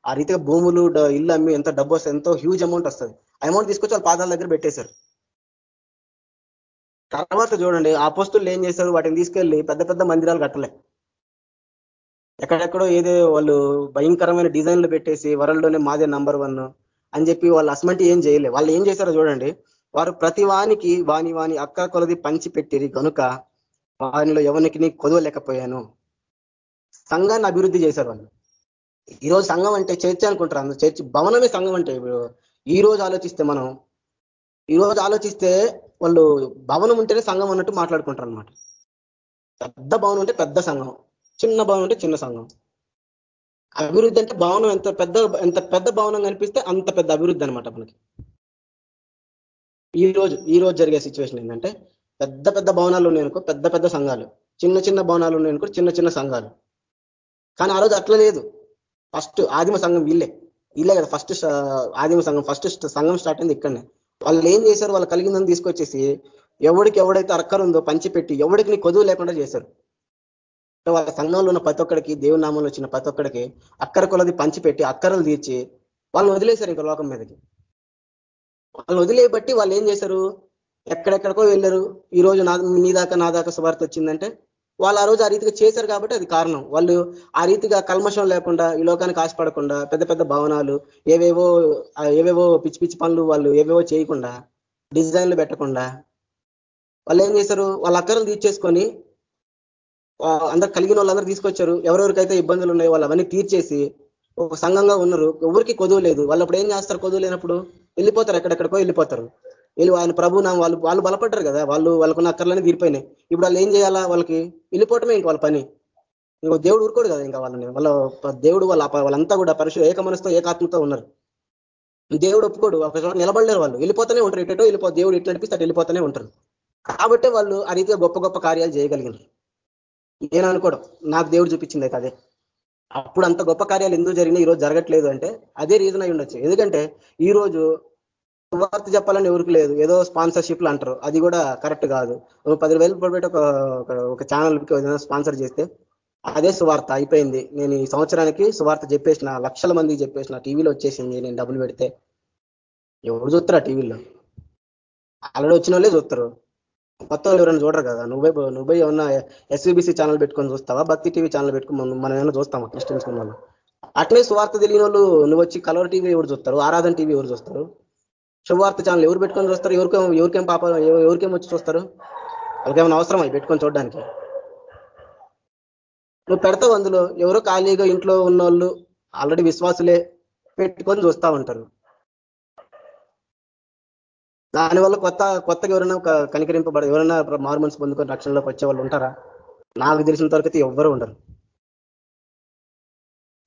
ఆ రీతిగా భూములు ఇల్లు అమ్మి ఎంత డబ్బు వస్తుంది ఎంతో హ్యూజ్ అమౌంట్ వస్తుంది. అమౌంట్ తీసుకొచ్చి వాళ్ళ పాదాల దగ్గర పెట్టేశారు. తర్వాత చూడండి ఆ పోస్తులు ఏం చేశారు? వాటిని తీసుకెళ్ళి పెద్ద పెద్ద మందిరాలు కట్టలే. ఎక్కడెక్కడో ఏదో వాళ్ళు భయంకరమైన డిజైన్లు పెట్టేసి వరల్డ్లోనే మాదే నంబర్ వన్ అని చెప్పి వాళ్ళు అసమంటి ఏం చేయలే. వాళ్ళు ఏం చేశారో చూడండి వారు ప్రతి వానికి వాని వాని అక్క కొలది పంచి పెట్టిరి కనుక వానిలో ఎవరికి కొదవలేకపోయాను. సంఘాన్ని అభివృద్ధి చేశారు వాళ్ళు. ఈ రోజు సంఘం అంటే చర్చ అనుకుంటారు అందరు. చర్చ్ భవనమే సంఘం అంటే ఇప్పుడు ఈ రోజు ఆలోచిస్తే మనం ఈ రోజు ఆలోచిస్తే వాళ్ళు భవనం ఉంటేనే సంఘం అన్నట్టు మాట్లాడుకుంటారు అనమాట పెద్ద భవనం అంటే పెద్ద సంఘం చిన్న భవనం అంటే చిన్న సంఘం. అభివృద్ధి అంటే భవనం ఎంత పెద్ద ఎంత పెద్ద భవనం కనిపిస్తే అంత పెద్ద అభివృద్ధి అనమాట మనకి. ఈ రోజు ఈ రోజు జరిగే సిచ్యువేషన్ ఏంటంటే పెద్ద పెద్ద భవనాలు ఉన్నాయనుకో పెద్ద పెద్ద సంఘాలు. చిన్న చిన్న భవనాలు ఉన్నాయనుకో చిన్న చిన్న సంఘాలు. కానీ ఆ రోజు అట్లా లేదు. ఫస్ట్ ఆదిమ సంఘం వీళ్ళే. వీళ్ళే కదా ఫస్ట్ ఆదిమ సంఘం ఫస్ట్ సంఘం స్టార్ట్ అయింది ఇక్కడనే. వాళ్ళు ఏం చేశారు? వాళ్ళు కలిగిందని తీసుకొచ్చేసి ఎవడికి ఎవడైతే అక్కర ఉందో పంచిపెట్టి ఎవడికి నీ కొదువు లేకుండా చేశారు. వాళ్ళ సంఘంలో ఉన్న ప్రతి ఒక్కడికి దేవునామంలో వచ్చిన ప్రతి ఒక్కడికి అక్కర కొలది పంచిపెట్టి అక్కరలు తీర్చి వాళ్ళని వదిలేశారు ఇంకా లోకం మీదకి. వాళ్ళు వదిలేయబట్టి వాళ్ళు ఏం చేశారు? ఎక్కడెక్కడికో వెళ్ళారు. ఈ రోజు నా నీ దాకా నా దాకా సువార్త వచ్చిందంటే వాళ్ళు ఆ రోజు ఆ రీతిగా చేశారు కాబట్టి అది కారణం. వాళ్ళు ఆ రీతిగా కల్మషం లేకుండా ఈ లోకానికి ఆశపడకుండా పెద్ద పెద్ద భవనాలు ఏవేవో ఏవేవో పిచ్చి పిచ్చి పనులు వాళ్ళు ఏవేవో చేయకుండా డిజైన్లు పెట్టకుండా వాళ్ళు ఏం చేశారు? వాళ్ళ అక్కర్లు తీర్చేసుకొని అందరు కలిగిన వాళ్ళందరూ తీసుకొచ్చారు. ఎవరెవరికైతే ఇబ్బందులు ఉన్నాయో వాళ్ళు అవన్నీ తీర్చేసి ఒక సంఘంగా ఉన్నారు. ఎవరికి కొదువు లేదు. వాళ్ళు అప్పుడు ఏం చేస్తారు? కొదువు లేనప్పుడు వెళ్ళిపోతారు. ఎక్కడెక్కడికో వెళ్ళిపోతారు. వీళ్ళు ఆయన ప్రభు నా వాళ్ళు వాళ్ళు బలపడ్డారు కదా. వాళ్ళు వాళ్ళకున్న అక్కర్లనే తీరిపోయినాయి. ఇప్పుడు వాళ్ళు ఏం చేయాలా? వాళ్ళకి వెళ్ళిపోవటమే ఇంక వాళ్ళ పని. ఇంకో దేవుడు ఊరుకోడు కదా ఇంకా వాళ్ళని. వాళ్ళ దేవుడు వాళ్ళ వాళ్ళంతా కూడా పరిశు ఏక మనసుతో ఏకాత్మతో ఉన్నారు. దేవుడు ఒప్పుకోడు. ఒక చోట నిలబడలేరు వాళ్ళు. వెళ్ళిపోతూనే ఉంటారు. ఇటో వెళ్ళిపో దేవుడు ఇటు అనిపిస్తే అటు వెళ్ళిపోతూనే ఉంటారు. కాబట్టి వాళ్ళు ఆ రీతిగా గొప్ప గొప్ప కార్యాలు చేయగలిగినారు. నేను అనుకోవడం. నాకు దేవుడు చూపించింది అయితే అదే. అప్పుడు అంత గొప్ప కార్యాలు ఎందుకు జరిగినాయి? ఈరోజు జరగట్లేదు అంటే అదే రీజన్ అయి ఉండొచ్చు. ఎందుకంటే ఈ సువార్త వార్త చెప్పాలని ఎవరికి లేదు. ఏదో స్పాన్సర్షిప్లు అంటారు. అది కూడా కరెక్ట్ కాదు. పది వేలు పెట్టి ఒక ఒక ఛానల్కి ఏదైనా స్పాన్సర్ చేస్తే అదే సువార్త అయిపోయింది. నేను ఈ సంవత్సరానికి సువార్త చెప్పేసిన లక్షల మందికి చెప్పేసిన టీవీలో వచ్చేసింది. నేను డబ్బులు పెడితే ఎవరు చూస్తారా టీవీలో? ఆల్రెడీ వచ్చిన వాళ్ళే చూస్తారు మొత్తం ఎవరైనా చూడరు కదా. నువ్వే నువ్వే ఏమన్నా ఎస్వీబీసీ ఛానల్ పెట్టుకొని చూస్తావా? భక్తి టీవీ ఛానల్ పెట్టుకుని మనం ఏమైనా చూస్తామా? క్రిస్టియన్స్ వాళ్ళు అట్లే సువార్త తెలియని వాళ్ళు నువ్వు వచ్చి కలర్ టీవీ ఎవరు చూస్తారు ఆరాధన టీవీ ఎవరు చూస్తారు? శుభవార్త ఛానల్ ఎవరు పెట్టుకొని చూస్తారు? ఎవరికేం ఎవరికేం పాప ఎవరికేం వచ్చి చూస్తారు? వాళ్ళకేమైనా అవసరం అవి పెట్టుకొని చూడడానికి? నువ్వు పెడతావు అందులో. ఎవరో ఖాళీగా ఇంట్లో ఉన్న వాళ్ళు ఆల్రెడీ విశ్వాసులే పెట్టుకొని చూస్తూ ఉంటారు. దానివల్ల కొత్త కొత్తగా ఎవరైనా కనికరింపబడ ఎవరైనా మార్మల్స్ పొందుకొని రక్షణలోకి వచ్చే వాళ్ళు ఉంటారా? నాకు తెలిసిన వరకు ఎవ్వరు ఎవ్వరూ ఉండరు.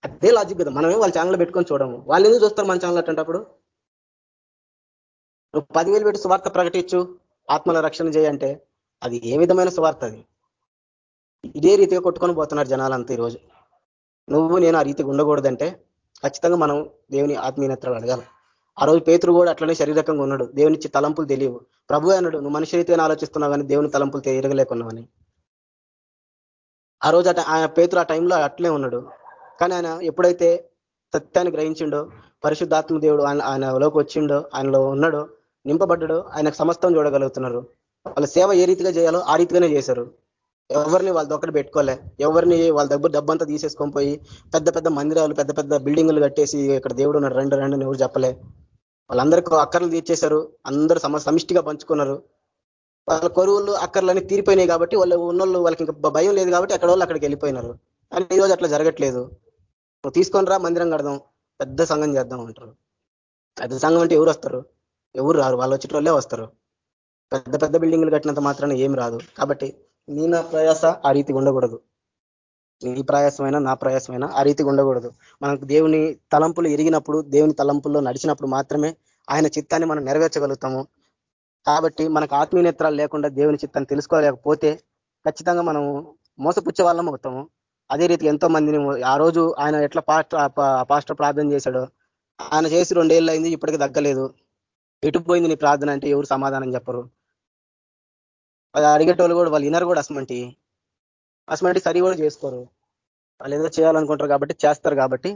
అదే లాజిక్ కదా. మనమే వాళ్ళ ఛానల్ పెట్టుకొని చూడము. వాళ్ళు ఎందుకు చూస్తారు మన ఛానల్ అట్టేటప్పుడు నువ్వు పదివేలు పెట్టి సువార్త ప్రకటించు ఆత్మల రక్షణ చేయంటే అది ఏ విధమైన సువార్త అది? ఇదే రీతిగా కొట్టుకొని పోతున్నారు జనాలంతా ఈరోజు. నువ్వు నేను ఆ రీతిగా ఉండకూడదంటే ఖచ్చితంగా మనం దేవుని ఆత్మీయనత్రాలు అడగాలి. ఆ రోజు పేతురు కూడా అట్లనే శరీరకంగా ఉన్నాడు. దేవునిచ్చి తలంపులు తెలియవు. ప్రభు అన్నాడు నువ్వు మనిషి రీతిగా ఆలోచిస్తున్నావు కానీ దేవుని తలంపులు తెలియగలేకున్నావని ఆ రోజు ఆయన పేతురు ఆ టైంలో అట్లే ఉన్నాడు. కానీ ఆయన ఎప్పుడైతే సత్యాన్ని గ్రహించిండో పరిశుద్ధాత్మ దేవుడు ఆయన ఆయనలోకి వచ్చిండో ఆయనలో ఉన్నాడో నింపబడ్డడో. ఆయనకు సమస్తం చూడగలుగుతున్నారు. వాళ్ళ సేవ ఏ రీతిగా చేయాలో ఆ రీతిగానే చేశారు. ఎవరిని వాళ్ళ దగ్గర పెట్టుకోలే. ఎవరిని వాళ్ళ దగ్గర డబ్బంతా తీసేసుకొని పోయి పెద్ద పెద్ద మందిరాలు పెద్ద పెద్ద బిల్డింగులు కట్టేసి ఇక్కడ దేవుడు ఉన్నాడు. రెండు రెండు ఎవరు చెప్పలే. వాళ్ళందరికీ అక్కర్లు తీర్చేశారు. అందరూ సమ సమిష్టిగా పంచుకున్నారు. వాళ్ళ కొరువులు అక్కర్లన్నీ తీరిపోయినాయి కాబట్టి వాళ్ళు ఉన్నోళ్ళు వాళ్ళకి ఇంకా భయం లేదు కాబట్టి అక్కడ వాళ్ళు అక్కడికి వెళ్ళిపోయినారు. కానీ ఈరోజు అట్లా జరగట్లేదు. నువ్వు తీసుకొని రా మందిరం కడదాం. పెద్ద సంఘం చేద్దాం అంటారు. పెద్ద సంఘం అంటే ఎవరు వస్తారు? ఎవరు రారు వాళ్ళు వచ్చేటోళ్ళే వస్తారు. పెద్ద పెద్ద బిల్డింగ్లు కట్టినంత మాత్రాన ఏం రాదు. కాబట్టి నీ నా ప్రయాస ఆ రీతి ఉండకూడదు. నీ ప్రయాసమైనా నా ప్రయాసమైనా ఆ రీతిగా ఉండకూడదు. మనకు దేవుని తలంపులు ఎరిగినప్పుడు దేవుని తలంపుల్లో నడిచినప్పుడు మాత్రమే ఆయన చిత్తాన్ని మనం నెరవేర్చగలుగుతాము. కాబట్టి మనకు ఆత్మీయనేత్రాలు లేకుండా దేవుని చిత్తాన్ని తెలుసుకోలేకపోతే ఖచ్చితంగా మనం మోసపుచ్చే వాళ్ళం అవుతాము. అదే రీతి ఎంతో మందిని ఆ రోజు ఆయన ఎట్లా పాస్టర్ పాస్టర్ ప్రార్థన చేశాడో ఆయన చేసి రెండేళ్ళు అయింది ఇప్పటికీ తగ్గలేదు. ఎటు పోయింది నీ ప్రార్థన అంటే ఎవరు సమాధానం చెప్పరు. అది అడిగేటోళ్ళు కూడా వాళ్ళు వినరు కూడా అసమంటి అసమంటి సరి కూడా చేసుకోరు. వాళ్ళు ఏదో చేయాలనుకుంటారు కాబట్టి చేస్తారు కాబట్టి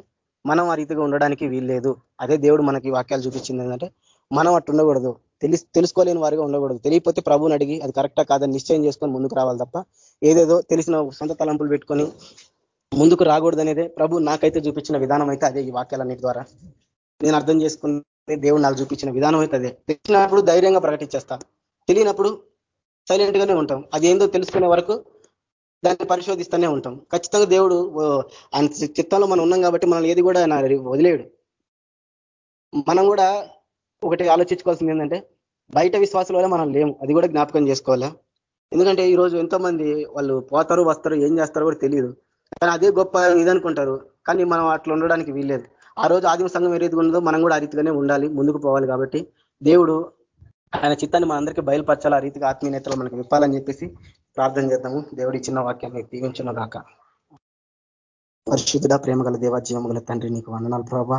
మనం ఆ రీతిగా ఉండడానికి వీల్లేదు. అదే దేవుడు మనకి వాక్యాలు చూపించింది ఏంటంటే మనం అట్టు ఉండకూడదు. తెలిసి తెలుసుకోలేని వారిగా ఉండకూడదు. తెలియకపోతే ప్రభుని అడిగి అది కరెక్టా కాదని నిశ్చయం చేసుకొని ముందుకు రావాలి తప్ప ఏదేదో తెలిసిన సొంత తలంపులు పెట్టుకొని ముందుకు రాకూడదు అనేదే ప్రభు నాకైతే చూపించిన విధానం అయితే అదే ఈ వాక్యాలన్నిటి ద్వారా. నేను అర్థం చేసుకుని దేవుడు నాకు చూపించిన విధానం అయితే అదే తెలిసినప్పుడు ధైర్యంగా ప్రకటించేస్తా. తెలియనప్పుడు సైలెంట్ గానే ఉంటాం. అది ఏందో తెలుసుకునే వరకు దాన్ని పరిశోధిస్తూనే ఉంటాం. ఖచ్చితంగా దేవుడు ఆయన చిత్తంలో మనం ఉన్నాం కాబట్టి మనం ఏది కూడా ఆయన వదిలేడు. మనం కూడా ఒకటి ఆలోచించుకోవాల్సింది ఏంటంటే బయట విశ్వాసాల వల్ల మనం లేము. అది కూడా జ్ఞాపకం చేసుకోవాలా? ఎందుకంటే ఈ రోజు ఎంతో మంది వాళ్ళు పోతారు వస్తారు ఏం చేస్తారో కూడా తెలియదు. కానీ అదే గొప్ప ఇదనుకుంటారు. కానీ మనం అట్లా ఉండడానికి వీల్లేదు. ఆ రోజు ఆదిమ సంఘం ఏ రీతిగా ఉండదో మనం కూడా ఆ రీతిగానే ఉండాలి ముందుకు పోవాలి కాబట్టి దేవుడు ఆయన చిత్తాన్ని మనందరికీ బయలుపరచాలి ఆ రీతిగా ఆత్మీయ నేతలు మనకు విప్పాలని చెప్పేసి ప్రార్థన చేద్దాము. దేవుడు ఇచ్చిన వాక్యాన్ని దీవించిన దాకా పరిశుద్ధుడ ప్రేమ గల దేవ జీవము గల తండ్రి నీకు వందనాలు ప్రభా.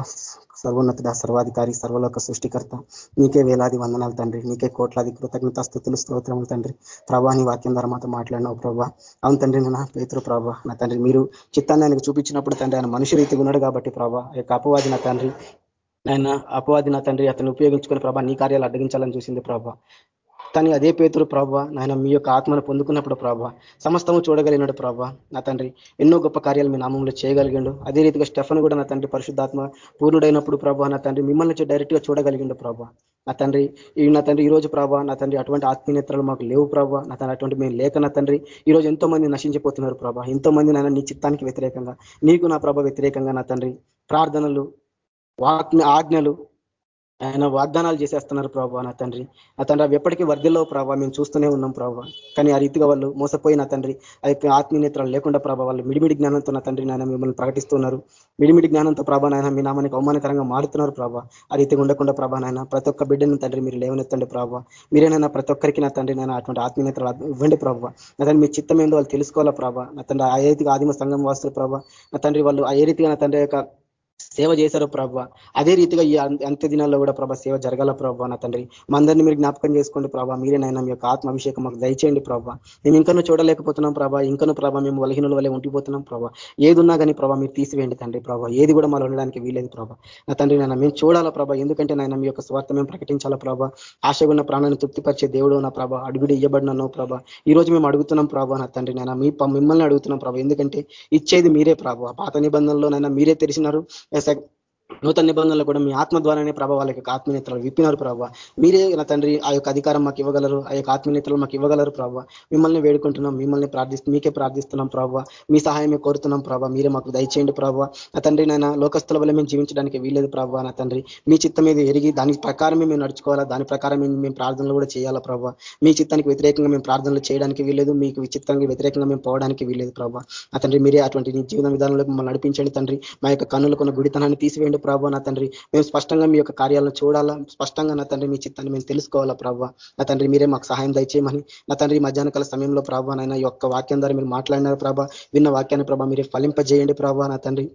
సర్వోన్నతుడ సర్వాధికారి సర్వలోక సృష్టికర్త నీకే వేలాది వందనాలు తండ్రి. నీకే కోట్లాది కృతజ్ఞత స్థుతులు స్తోత్రములు తండ్రి. ప్రభా నీ వాక్యం ద్వారా మాతో మాట్లాడినావు ప్రభా. అవును తండ్రి నా పేతురు ప్రభా. నా తండ్రి మీరు చిత్తాన్ని ఆయనకు చూపించినప్పుడు తండ్రి ఆయన మనుషు రీతిగా ఉన్నాడు కాబట్టి ప్రభా యొక్క అపవాది నా తండ్రి. ఆయన అపవాది నా తండ్రి అతను ఉపయోగించుకుని ప్రభా నీ కార్యాలు అడ్డగించాలని చూసింది ప్రభా. కానీ అదే పేతురు ప్రభావ నాయన మీ యొక్క ఆత్మను పొందుకున్నప్పుడు ప్రభావ సమస్తము చూడగలిగినాడు ప్రభావ నా తండ్రి. ఎన్నో గొప్ప కార్యాలు మీ నామంలో చేయగలిగిండు. అదే రీతిగా స్టెఫన్ కూడా నా తండ్రి పరిశుద్ధాత్మ పూర్ణుడైనప్పుడు ప్రభావ నా తండ్రి మిమ్మల్ని డైరెక్ట్గా చూడగలిగిండు ప్రభావ నా తండ్రి ఈ నా తండ్రి ఈ రోజు ప్రభావ నా తండ్రి అటువంటి ఆత్మీయతలు మాకు లేవు ప్రభావ నా తండ్రి అటువంటి మేము లేక నా తండ్రి. ఈ రోజు ఎంతో మంది నశించిపోతున్నారు ప్రభా. ఎంతో మంది నాయన నీ చిత్తానికి వ్యతిరేకంగా నీకు నా ప్రభ వ్యతిరేకంగా నా తండ్రి. ప్రార్థనలు ఆజ్ఞలు ఆయన వాగ్దానాలు చేసేస్తున్నారు ప్రభావ నా తండ్రి. నా తండ్రి అవి ఎప్పటికీ వర్ధిల్లో ప్రభావ మేము చూస్తూనే ఉన్నాం ప్రభావ కానీ ఆ రీతిగా వాళ్ళు మోసపోయి నా తండ్రి ఆ యొక్క ఆత్మీయనేత్రాలు లేకుండా ప్రభావ వాళ్ళు మిడిమిడి జ్ఞానంతో నా తండ్రి నాయన మిమ్మల్ని ప్రకటిస్తున్నారు. మిడిమిడి జ్ఞానంతో ప్రభా నాయన మీ నామానికి అవమానకరంగా మారుతున్నారు ప్రభావ ఆ రీతిగా ఉండకుండా ప్రభా నాయన ప్రతి ఒక్క బిడ్డను తండ్రి మీరు లేవనెత్తండి ప్రభావ మీరేనైనా ప్రతి ఒక్కరికి నా తండ్రి నాయన అటువంటి ఆత్మీయనేత్రాలు ఇవ్వండి ప్రభావ నా తండ్రి మీ చిత్తం ఏందో వాళ్ళు తెలుసుకోవాలా ప్రభావ నా తండ్రి ఆ రీతిగా ఆదిమ సంఘం వాస్తులు ప్రభావ నా తండ్రి వాళ్ళు ఏ రీతిగా నా తండ్రి యొక్క సేవ చేశారు ప్రభ. అదే రీతిగా ఈ అంత్య దినాల్లో కూడా ప్రభా సేవ జరగాల ప్రభావ నా తండ్రి. మందరిని మీరు జ్ఞాపకం చేసుకోండి ప్రభా. మీరేనైనా మీ యొక్క ఆత్మాభిషేకం మాకు దయచేయండి ప్రభా. మేము ఇంకనూ చూడలేకపోతున్నాం ప్రభా. ఇంకనూ ప్రభా మేము బలహీనుల వల్లే ఉండిపోతున్నాం ప్రభా. ఏదున్నా కానీ ప్రభా మీరు తీసివేయండి తండ్రి ప్రభా. ఏది కూడా మాలో ఉండడానికి వీలేదు ప్రభా. నా తండ్రి నాయన మేము చూడాలా ప్రభా? ఎందుకంటే నాయన మీ యొక్క స్వార్థ మేము ప్రకటించాలా ప్రభా? ఆశగున్న ప్రాణాన్ని తృప్తిపరిచే దేవుడు నా ప్రభా. అడుగుడు ఇయ్యబడినో ప్రభా. ఈ రోజు మేము అడుగుతున్నాం ప్రభా నా తండ్రి నాయన. మీ మిమ్మల్ని అడుగుతున్నాం ప్రభా. ఎందుకంటే ఇచ్చేది మీరే ప్రభా. పాత నిబంధనలో నైనా మీరే తెలిసినారు as a నూతన నిబంధనలు కూడా మీ ఆత్మ ద్వారానే ప్రభావ వాళ్ళ యొక్క ఆత్మీయతలు విప్పినారు ప్రభావ మీరే నా తండ్రి ఆ యొక్క అధికారం మాకు ఇవ్వగలరు ఆ యొక్క ఆత్మీయతలు మాకు ఇవ్వగలరు ప్రభావ మిమ్మల్ని వేడుకుంటున్నాం మిమ్మల్ని ప్రార్థిస్తు మీకే ప్రార్థిస్తున్నాం ప్రభావ మీ సహాయమే కోరుతున్నాం ప్రభావ మీరే మాకు దయచేయండి ప్రభావ నా తండ్రి నాయన లోకస్తుల వల్ల మేము జీవించడానికి వీలేదు ప్రభావ నా తండ్రి. మీ చిత్తం మీద ఎరిగి దాని ప్రకారమే మేము నడుచుకోవాలా దాని ప్రకారం మేము ప్రార్థనలు కూడా చేయాలా ప్రభావ మీ చిత్తానికి వ్యతిరేకంగా మేము ప్రార్థనలు చేయడానికి వీలేదు మీకు విచిత్రంగా వ్యతిరేకంగా మేము పోవడానికి వీలేదు ప్రభావ నా తండ్రి మీరే అటువంటి జీవన విధానంలో మమ్మల్ని నడిపించండి తండ్రి. మా యొక్క కన్నులకున్న గుడితనాన్ని తీసివేయండి ప్రభావ నా తండ్రి. మేము స్పష్టంగా మీ యొక్క కార్యాలను చూడాలా? స్పష్టంగా నా తండ్రి మీ చిత్తాన్ని మేము తెలుసుకోవాలా ప్రభావ నా తండ్రి మీరే మాకు సహాయం దయచేయమని. నా తండ్రి మధ్యాహ్నకాల సమయంలో ప్రభావ నైనా యొక్క వాక్యం ద్వారా మీరు మాట్లాడినారు ప్రభా. విన్న వాక్యాన్ని ప్రభా మీరే ఫలింపజేయండి ప్రభావ నా తండ్రి.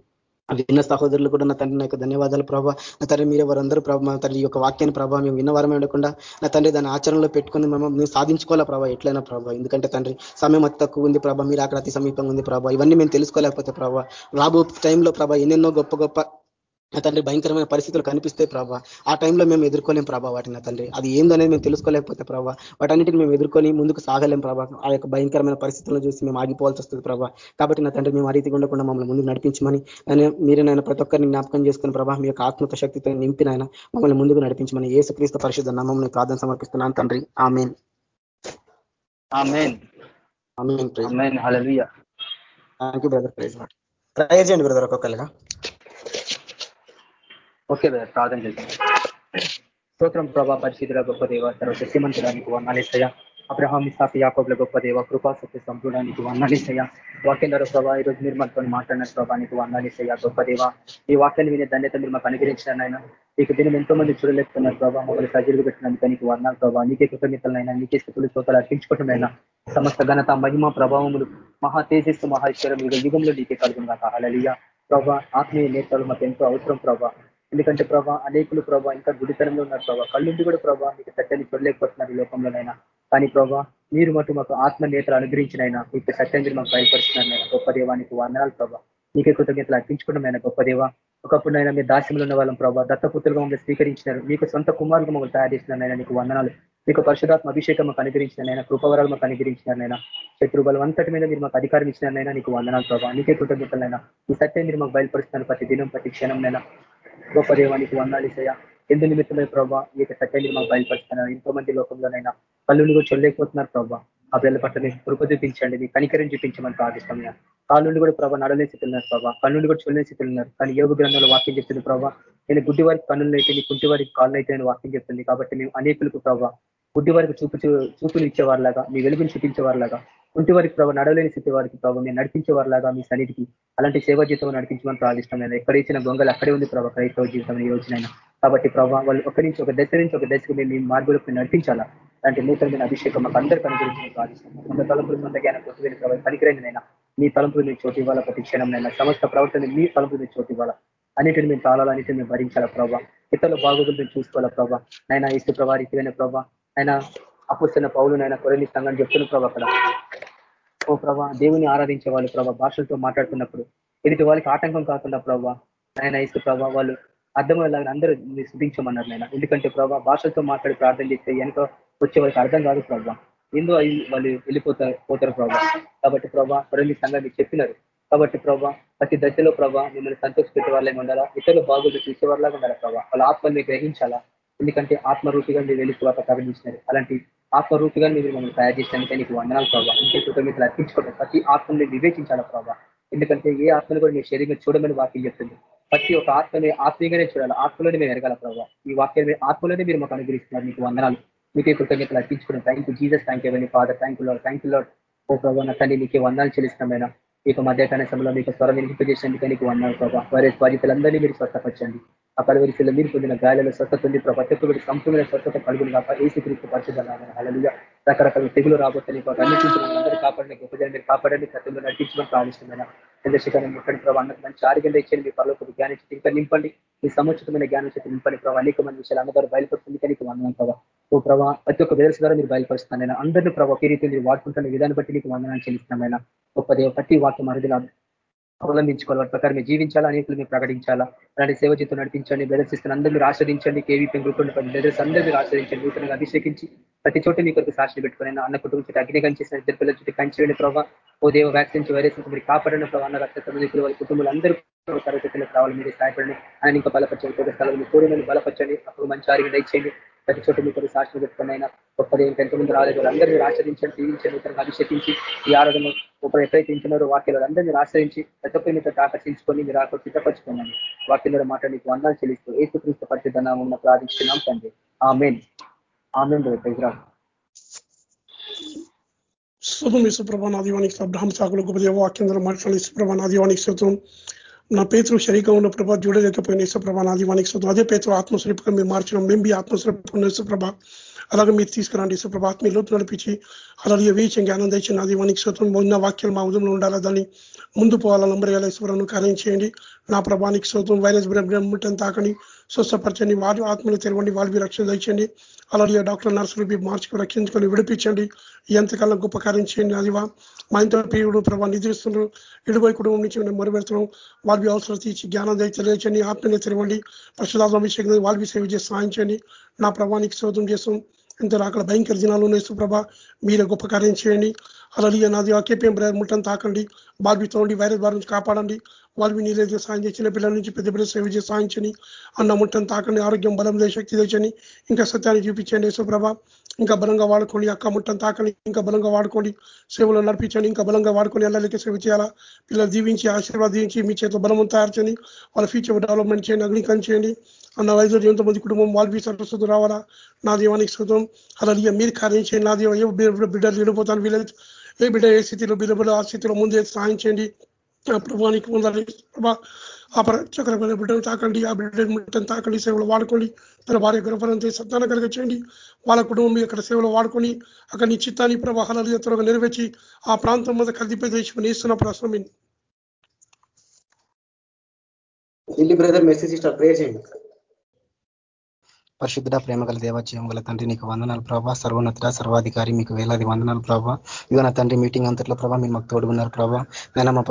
విన్న సహోదరులు కూడా నా తండ్రి నాకు ధన్యవాదాలు ప్రభావ నా తండ్రి మీరే వారందరూ ప్రభావ నా తండ్రి యొక్క వాక్యాన్ని ప్రభావ మేము విన్నవారమే ఉండకుండా నా తండ్రి దాన్ని ఆచరణలో పెట్టుకుని మేము మేము సాధించుకోవాలా ప్రభావ ఎట్లయినా ప్రభావ ఎందుకంటే తండ్రి సమయం అతి తక్కువ ఉంది ప్రభావ మీరు అక్కడ అతి సమీపంగా ఉంది ప్రభావ ఇవన్నీ మేము తెలుసుకోలేకపోతే ప్రభావ రాబో టైంలో ప్రభావ ఎన్నెన్నో గొప్ప గొప్ప తండ్రి భయంకరమైన పరిస్థితులు కనిపిస్తే ప్రభావ ఆ టైంలో మేము ఎదుర్కోలేం ప్రభావ వాటిని నా తండ్రి. అది ఏందనేది మేము తెలుసుకోలేకపోతే ప్రభావ వాటన్నిటిని మేము ఎదుర్కొని ముందుకు సాగలేం ప్రభావ ఆ యొక్క భయంకరమైన పరిస్థితులను చూసి మేము ఆగిపోవాల్సి వస్తుంది ప్రభావ కాబట్టి నా తండ్రి మేము ఆ రీతిగా ఉండకుండా మమ్మల్ని ముందుకు నడిపించమని మీరే నాయన ప్రతి ఒక్కరిని జ్ఞాపకం చేసుకుని ప్రభావ మీ యొక్క ఆత్మత శక్తితో నింపినాయన మమ్మల్ని ముందుకు నడిపించమని ఏసుక్రీస్తు పరిశుద్ధ నామం ప్రార్థన సమర్పిస్తున్నాను తండ్రి. Amen. Thank you brother praise చేయండి బ్రదర్ ఒక్కొక్కరిగా. ఓకే బ్రదర్ ప్రార్థన చేస్తాం స్తోత్రం ప్రభా పరిశుద్ధుల గొప్ప దేవ తర్వాత శ్రీమంతుడానికి వర్ణాలేసయ అబ్రహాం ఇసాఫ్ యాకోబ్ల గొప్ప దేవ కృపా సత్య సంపూడానికి వర్ణాలేసయ వాక్యం ప్రభా ఈ రోజు మీరు మనతో మాట్లాడిన ప్రభా నీకు వర్ణాలిస్తయా గొప్ప దేవ. ఈ వాక్యాన్ని వినే ధన్యత మీరు మాకు అనుగ్రహించారు ఆయన నీకు దినం ఎంతో మంది చూడలేకున్నారు ప్రభావ మమ్మల్ని సజీలు పెట్టినందుకు నీకు వర్ణాలు ప్రభావ నీకే కృతజ్ఞతలైనా నీకే స్థితులు శ్రోతలు అర్పించుకోవటమైనా సమస్త ఘనత మహిమ ప్రభావములు మహా తేజస్సు మహేశ్వరం యుగ యుగంలో నీకే కలుగును కాక ప్రభా ఆత్మీయ నేతలు మాకు ఎంతో అవసరం ప్రభా. ఎందుకంటే ప్రభా అనేకులు ప్రభా ఇంకా గుడితనంలో ఉన్నారు ప్రభా. కళ్ళుండి కూడా ప్రభా మీకు సత్యాన్ని చూడలేకపోతున్నారు ఈ లోకంలోనైనా. కానీ ప్రభా మీరు మటు మాకు ఆత్మ నేతలు అనుగ్రహించినైనా మీకు సత్యం మీరు మాకు బయలుపరుస్తున్నారైనా గొప్ప దేవానికి వందనాలు ప్రభా. మీకే కృతజ్ఞతలు అర్పించుకున్నామైనా గొప్ప దేవ. ఒకప్పుడు నైనా మీరు దాస్యంలో ఉన్న వాళ్ళం ప్రభా. దత్తపుత్రులుగా మమ్మల్ని స్వీకరించినారు. మీకు సొంత కుమారులు మమ్మల్ని తయారు చేసినారైనా నీకు వందనాలు. మీకు పరిశుధాత్మ అభిషేకం మాకు అనుగ్రహించినైనా కృపవరాలు మాకు అనుగ్రహించినారనైనా శత్రు బలం అంతటి మీద మీరు మాకు అధికారం ఇచ్చినారనైనా నీకు వందనాలు ప్రభావ నీకే కృతజ్ఞతలైనా ఈ సత్యం మీరు మాకు బయలుపరుస్తున్నారు ప్రతి దినం ప్రతి క్షణంనైనా గొప్ప దేవానికి వందాలిసయ్యా ఎందు నిమిత్తమే ప్రభావ ఈ యొక్క సత్యాన్ని మాకు బయలుపరుస్తున్నారు. ఎంతో మంది లోకంలోనైనా కళ్ళు కూడా చొల్లేకపోతున్నారు ప్రభావ ఆ బిడ్డల పట్ల మీకు కృప చూపించండి మీ కనికరం చూపించమని ప్రార్థిస్తాం కాళ్ళు కూడా ప్రభావ నడలేని స్థితిలో ఉన్నారు ప్రభావ కన్నుండి కూడా చూడలేని స్థితిలో ఉన్నారు. కానీ యోగ గ్రంథంలో వాక్యం చెప్తుంది ప్రభావ నేను గుడ్డి వారికి కన్నులు అయితే నీ కుంటి వారికి కాళ్ళు అయితే నేను వాక్యం చెప్తుంది. కాబట్టి మేము అనేకులకు ప్రభావ గుడ్డి వారికి చూపు చూపులు ఇచ్చేవారిలాగా మీ వెలుగుని చూపించేవారిలాగా కుంటి వారికి ప్రభావ నడవలేని స్థితి వారికి ప్రభావ మీరు నడిపించేవారిలాగా మీ సన్నిధికి అలాంటి సేవా జీవితం నడిపించమని ప్రార్థిస్తాం నేను ఎక్కడ ఇచ్చిన గొంగలు అక్కడే ఉంది ప్రభావ క్రైస్తవ జీవితం యోజన కాబట్టి ప్రభావ వాళ్ళు ఒక నుంచి ఒక దశ నుంచి ఒక దశకు మేము మీ మార్గంలోకి నడిపించాలా? అలాంటి నూతనమైన అభిషేకం మాకు అందరికీ అనుగురించి ప్రార్థిస్తాం మన తలంపులు మన జ్ఞానం కొట్టువేని ప్రభావ పనికిరైనైనా మీ తలంపులు మీరు చోటు ఇవ్వాలా ప్రతి క్షణంనైనా సమస్త ప్రవర్తన మీ తలంపులు మీరు చోటు ఇవ్వాలా? అన్నిటిని మేము తాళాలన్నిటిని మేము భరించాలా ప్రభావ ఇతరుల బాగోగులు మేము చూసుకోవాలా ప్రభావ నైనా ఇసు ప్రభావ రీతివైన ప్రభావ ఆయన అప్పుస్తున్న పౌలు నైనా కొరని సంఘం చెప్తున్న ప్రభావ అక్కడ. ఓ ప్రభా దేవుని ఆరాధించే వాళ్ళు ప్రభా భాషలతో మాట్లాడుతున్నప్పుడు ఎదుటి వాళ్ళకి ఆటంకం కాకుండా ప్రభా ఆయన ఇసు ప్రభా వాళ్ళు అర్థమయ్యేలాగా అందరూ శుద్ధించమన్నారు నేను ఎందుకంటే ప్రభా భాషలతో మాట్లాడి ప్రార్థన చేస్తే వెనుక వచ్చే వాళ్ళకి అర్థం కాదు ప్రభా. ఎందు అయి వాళ్ళు వెళ్ళిపోతారు పోతారు ప్రభా? కాబట్టి ప్రభా కొరని సంఘాన్ని చెప్పినారు. కాబట్టి ప్రభా ప్రతి దశలో ప్రభా మిమ్మల్ని సంతోషపెట్టే వాళ్ళే ఉండాలా? ఇతరులు బాగులు చూసే వాళ్ళగా ఉండాలా ప్రభా? వాళ్ళ ఆత్మల్ని గ్రహించాలా? ఎందుకంటే ఆత్మరూపిగా మీరు వెళ్ళి ప్రకటించినారు. అలాంటి ఆత్మరూపిగా మీరు మమ్మల్ని తయారు చేసినందుకే నీకు వందనాలు ప్రభావ ఇంకే కృతజ్ఞతలు అర్పించుకోవడం ప్రతి ఆత్మని వివేచించాల ప్రభావ ఎందుకంటే ఏ ఆత్మను కూడా మీ శరీరం చూడమని వాక్యం చెప్తుంది. ప్రతి ఒక్క ఆత్మని ఆత్మీయంగానే చూడాలి? ఆత్మలోనే మేము ఎరగాల ప్రభావ ఈ వాక్యాన్ని ఆత్మలోనే మీరు మాకు అనుగ్రహిస్తున్నారు. మీకు వందనాలు. మీకే కృతజ్ఞతలు అర్పించుకోవడం thank you Jesus thank you father thank you thank you lord ఓ ప్రభావ నా తల్లి నీకే వందాలు చెల్లిస్తున్నామైనా మీకు మధ్యకాల సమయంలో మీకు స్వరం వినిపింపజేసేందుకు నీకు వందాలు ప్రభావ వారి బాధితులందరినీ మీరు స్వస్థపరచండి. ఆ కలవరిశిలో మీరు పొందిన గాయాలలో స్వస్థత ఉంది ప్రభావ ప్రతి సంపూర్ణ స్వస్థత కలుగులు కాక ఏసు క్రీస్తు పరిశుధాలుగా రకరకాల తెగులు రాబోతున్నాయి. అన్నింటి అందరూ కాపాడండి. గొప్ప జనం మీరు కాపాడండి. సత్యంలో నటించడం ప్రాణిస్తున్నాను చంద్రశేఖరం ముట్టండి ప్రభావ అన్నకు మంచి ఆరోగ్యంగా ఇచ్చేది మీ పర్లోకి జ్ఞానం ఇంకా నింపండి. మీ సముచితమైన జ్ఞానం చేతి నింపండి ప్రభావ అనేక మంది విషయాలు అందరూ బయలుపడుతుంది కానీ వందనం ప్రభావ ఓ ప్రభావ ప్రతి ఒక్క విదర్శ ద్వారా మీరు బయలుపరుస్తున్నాను అందరినీ ప్రభావ రీతి మీరు వాడుకుంటున్న విధాన్ని బట్టి నీకు వందనాలు చెల్లిస్తున్నామైనా గొప్ప దేవ ప్రతి వాక్యం అరుదులా అవలంబించుకోవాలి. వాటి ప్రకారం మీరు జీవించాలా? అనేకులు మీరు ప్రకటించాలా? అలాంటి సేవ జీతం నడిపించండి. బ్రదర్స్ ఇస్తున్న అందరూ మీరు ఆశ్రదించండి. కేవీ గ్రూప్ బ్రదర్స్ అందరూ మీరు ఆశ్రదించండి. నూతనంగా అభిషేకించి ప్రతి చోట మీ కొరకు సాక్షి పెట్టుకుని అన్న కుటుంబం చుట్టూ అగ్నిగం చేసిన ఇద్దరు పిల్లల చుట్టూ కంచి ప్రభావ ఓ దేవ వ్యాక్సిన్ వైరస్ మీరు కాపాడిన ప్రభావ అన్న రక్త సంబంధికులు వాళ్ళ కుటుంబాలు అందరూ తరగతిలో రావాలి మీరు సహాయపడండి. ఆయన ఇంకా బలపరచండి. స్థలాలు కోరిమని బలపరచండి. అప్పుడు మంచి ఆరోగ్యం దయచేయండి. ప్రతి చోట మీ కొరకు సాక్షులు పెట్టుకుని అయినా గొప్పది ఎంతమంది రాలేదు వాళ్ళందరూ మీరు ఆచరించండి దీవించండి ఇతరులకు అభిషేకించి ఈ ఆరోగ్యం ఒకరు ఎక్కడైతే ఇంటున్నారో అందరూ మీరు ఆశ్రయించి ప్రతి ఒక్కరి మీతో ఆకర్షించుకొని మీరు ఆకలి సిద్ధపరచుకోండి వాక్యంలో మాట నీకు వందాలు చెల్లిస్తూ ఏసు క్రీస్తు పరిశుద్ధనామం ప్రార్థించున్నాం తండ్రి. ఆ మెయిన్ ఆ మెయిన్ హైదరాబాద్ శుతం యేసుప్రభ నా దీవానికి అబ్రహం సాకులు గొప్ప దేవ వాక్యంలో మాట్లాడి యేసుప్రభ నా దీవానికి శుతం నా పేతులు శరీరం ఉన్న ప్రభా చూడలేకపోయిన యేసుప్రభ నా దీవానికి సొంతం అదే పేతులు ఆత్మస్వరూపంగా మేము మార్చడం మేము బి ఆత్మస్వరూపం యేసుప్రభ అలాగే మీరు తీసుకురండి యేసుప్రభ ఆత్మీయ లోతు నడిపించి అలాగే వేయించి జ్ఞానం తెచ్చి నా దీవానికి సొంతం ఉన్న వాక్యాలు మా ఉదయంలో ఉండాలా. దాన్ని ముందు పోవాలా నంబర్ యేసుప్రభను కార్యం చేయండి. నా ప్రభానికి శుతం వైరస్ బ్రహ్మటం తాకని స్వస్థపరచండి వారి ఆత్మలు తెరవండి వాళ్ళవి రక్షణ దండి అలాగే డాక్టర్ నర్సులు మార్చుకు రక్షించుకొని విడిపించండి. ఎంతకాలం గొప్ప కార్యం చేయండి అదివా. మా ఇంత ప్రియుడు ప్రభావ నిద్రిస్తున్నారు ఇడుబై కుటుంబం నుంచి మేము మొరబెడుతున్నాం వాళ్ళవి అవసరం తీర్చి జ్ఞానం తెలియచండి ఆత్మీయ తెరవండి. పరిశుధాత్మ వాళ్ళవి సేవ చేసి సాధించండి నా ప్రభానికి శోధం చేస్తాం. ఇంత అక్కడ భయంకర దినాలు ఉన్నాయి. సుప్రభ మీరే గొప్ప కార్యం చేయండి. అలాగే నాది కేపీఎం ముట్టని తాకండి. బాల్బీతో ఉండి వైరస్ బారి నుంచి కాపాడండి. వాళ్ళవి నీరైతే సాయం చేసిన పిల్లల నుంచి పెద్ద పిల్లలు సేవ చేసి సాయించని అన్న ముట్టని తాకండి. ఆరోగ్యం బలం శక్తి తెచ్చని ఇంకా సత్యాన్ని చూపించండి. సుప్రభ ఇంకా బలంగా వాడుకోండి. అక్క ముట్టని తాకండి. ఇంకా బలంగా వాడుకోండి. సేవలు నడిపించండి. ఇంకా బలంగా వాడుకొని ఎల్లలకి సేవ చేయాలా? పిల్లలు దీవించి ఆశీర్వాదించి మీ చేతిలో బలం తయారు చేయండి. వాళ్ళ ఫ్యూచర్ డెవలప్మెంట్ చేయండి. అగ్నికం చేయండి. అన్న వైద్యులు ఎంతమంది కుటుంబం వాళ్ళవి సరస్వతి రావాలా నా దీవానికి శుతం అలా మీరు కార్యం చేయండి నా దీవ ఏ బిడ్డలు విడిపోతాను వీళ్ళ ఏ బిడ్డ ఏ స్థితిలో బిడ్డ ఆ స్థితిలో ముందే సాయం చేయండి. ప్రభానికి ఉండాలి ప్రభా ఆ చక్రమైన బిడ్డను తాకండి ఆ బిడ్డ బిడ్డను తాకండి సేవలు వాడుకోండి తన భార్య గర్భరంతో సత్తాన కనుక చేయండి వాళ్ళ కుటుంబం మీ అక్కడ సేవలు వాడుకొని అక్కడ నీ చిత్తాన్ని ప్రవాహాలు త్వరగా నెరవేర్చి ఆ ప్రాంతం మీద కదిపే దేశం నేస్తున్న ప్రశ్న బ్రదర్ మెసేజ్ ఇస్తా ప్రే చేయండి. పరిశుద్ధ ప్రేమ గల దేవాచయం గల తండ్రి నీకు వందనాలు ప్రభా. సర్వోన్నత సర్వాధికారి మీకు వేలాది వందనాలు ప్రభా. ఇక నా తండ్రి మీటింగ్ అంతట్లో ప్రభా మీరు మాకు తోడుగున్నారు ప్రభా. నేను మా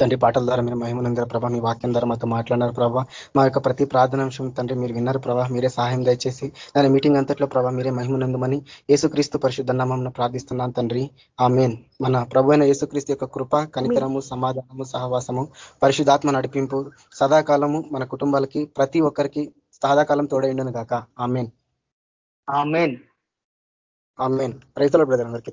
తండ్రి పాటల ద్వారా మీరు మహిమనందర ప్రభా. మీ వాక్యం ద్వారా మాతో మాట్లాడినారు ప్రభా. మా యొక్క ప్రతి ప్రార్థనాంశం తండ్రి మీరు విన్నారు ప్రభా. మీరే సహాయం దయచేసి దాని మీటింగ్ అంతట్లో ప్రభా మీరే మహిమనందమని యేసుక్రీస్తు పరిశుద్ధ నామం ప్రార్థిస్తున్నాను తండ్రి. ఆ మెయిన్ మన ప్రభు అయిన యేసుక్రీస్తు యొక్క కృప కనికరము సమాధానము సహవాసము పరిశుధాత్మ నడిపింపు సదాకాలము మన కుటుంబాలకి ప్రతి ఒక్కరికి సదాకాలం తోడైండును కాక ఆమెన్. ఆమెన్. ఆమెన్. రైతుల బ్రదర్ అందరికీ.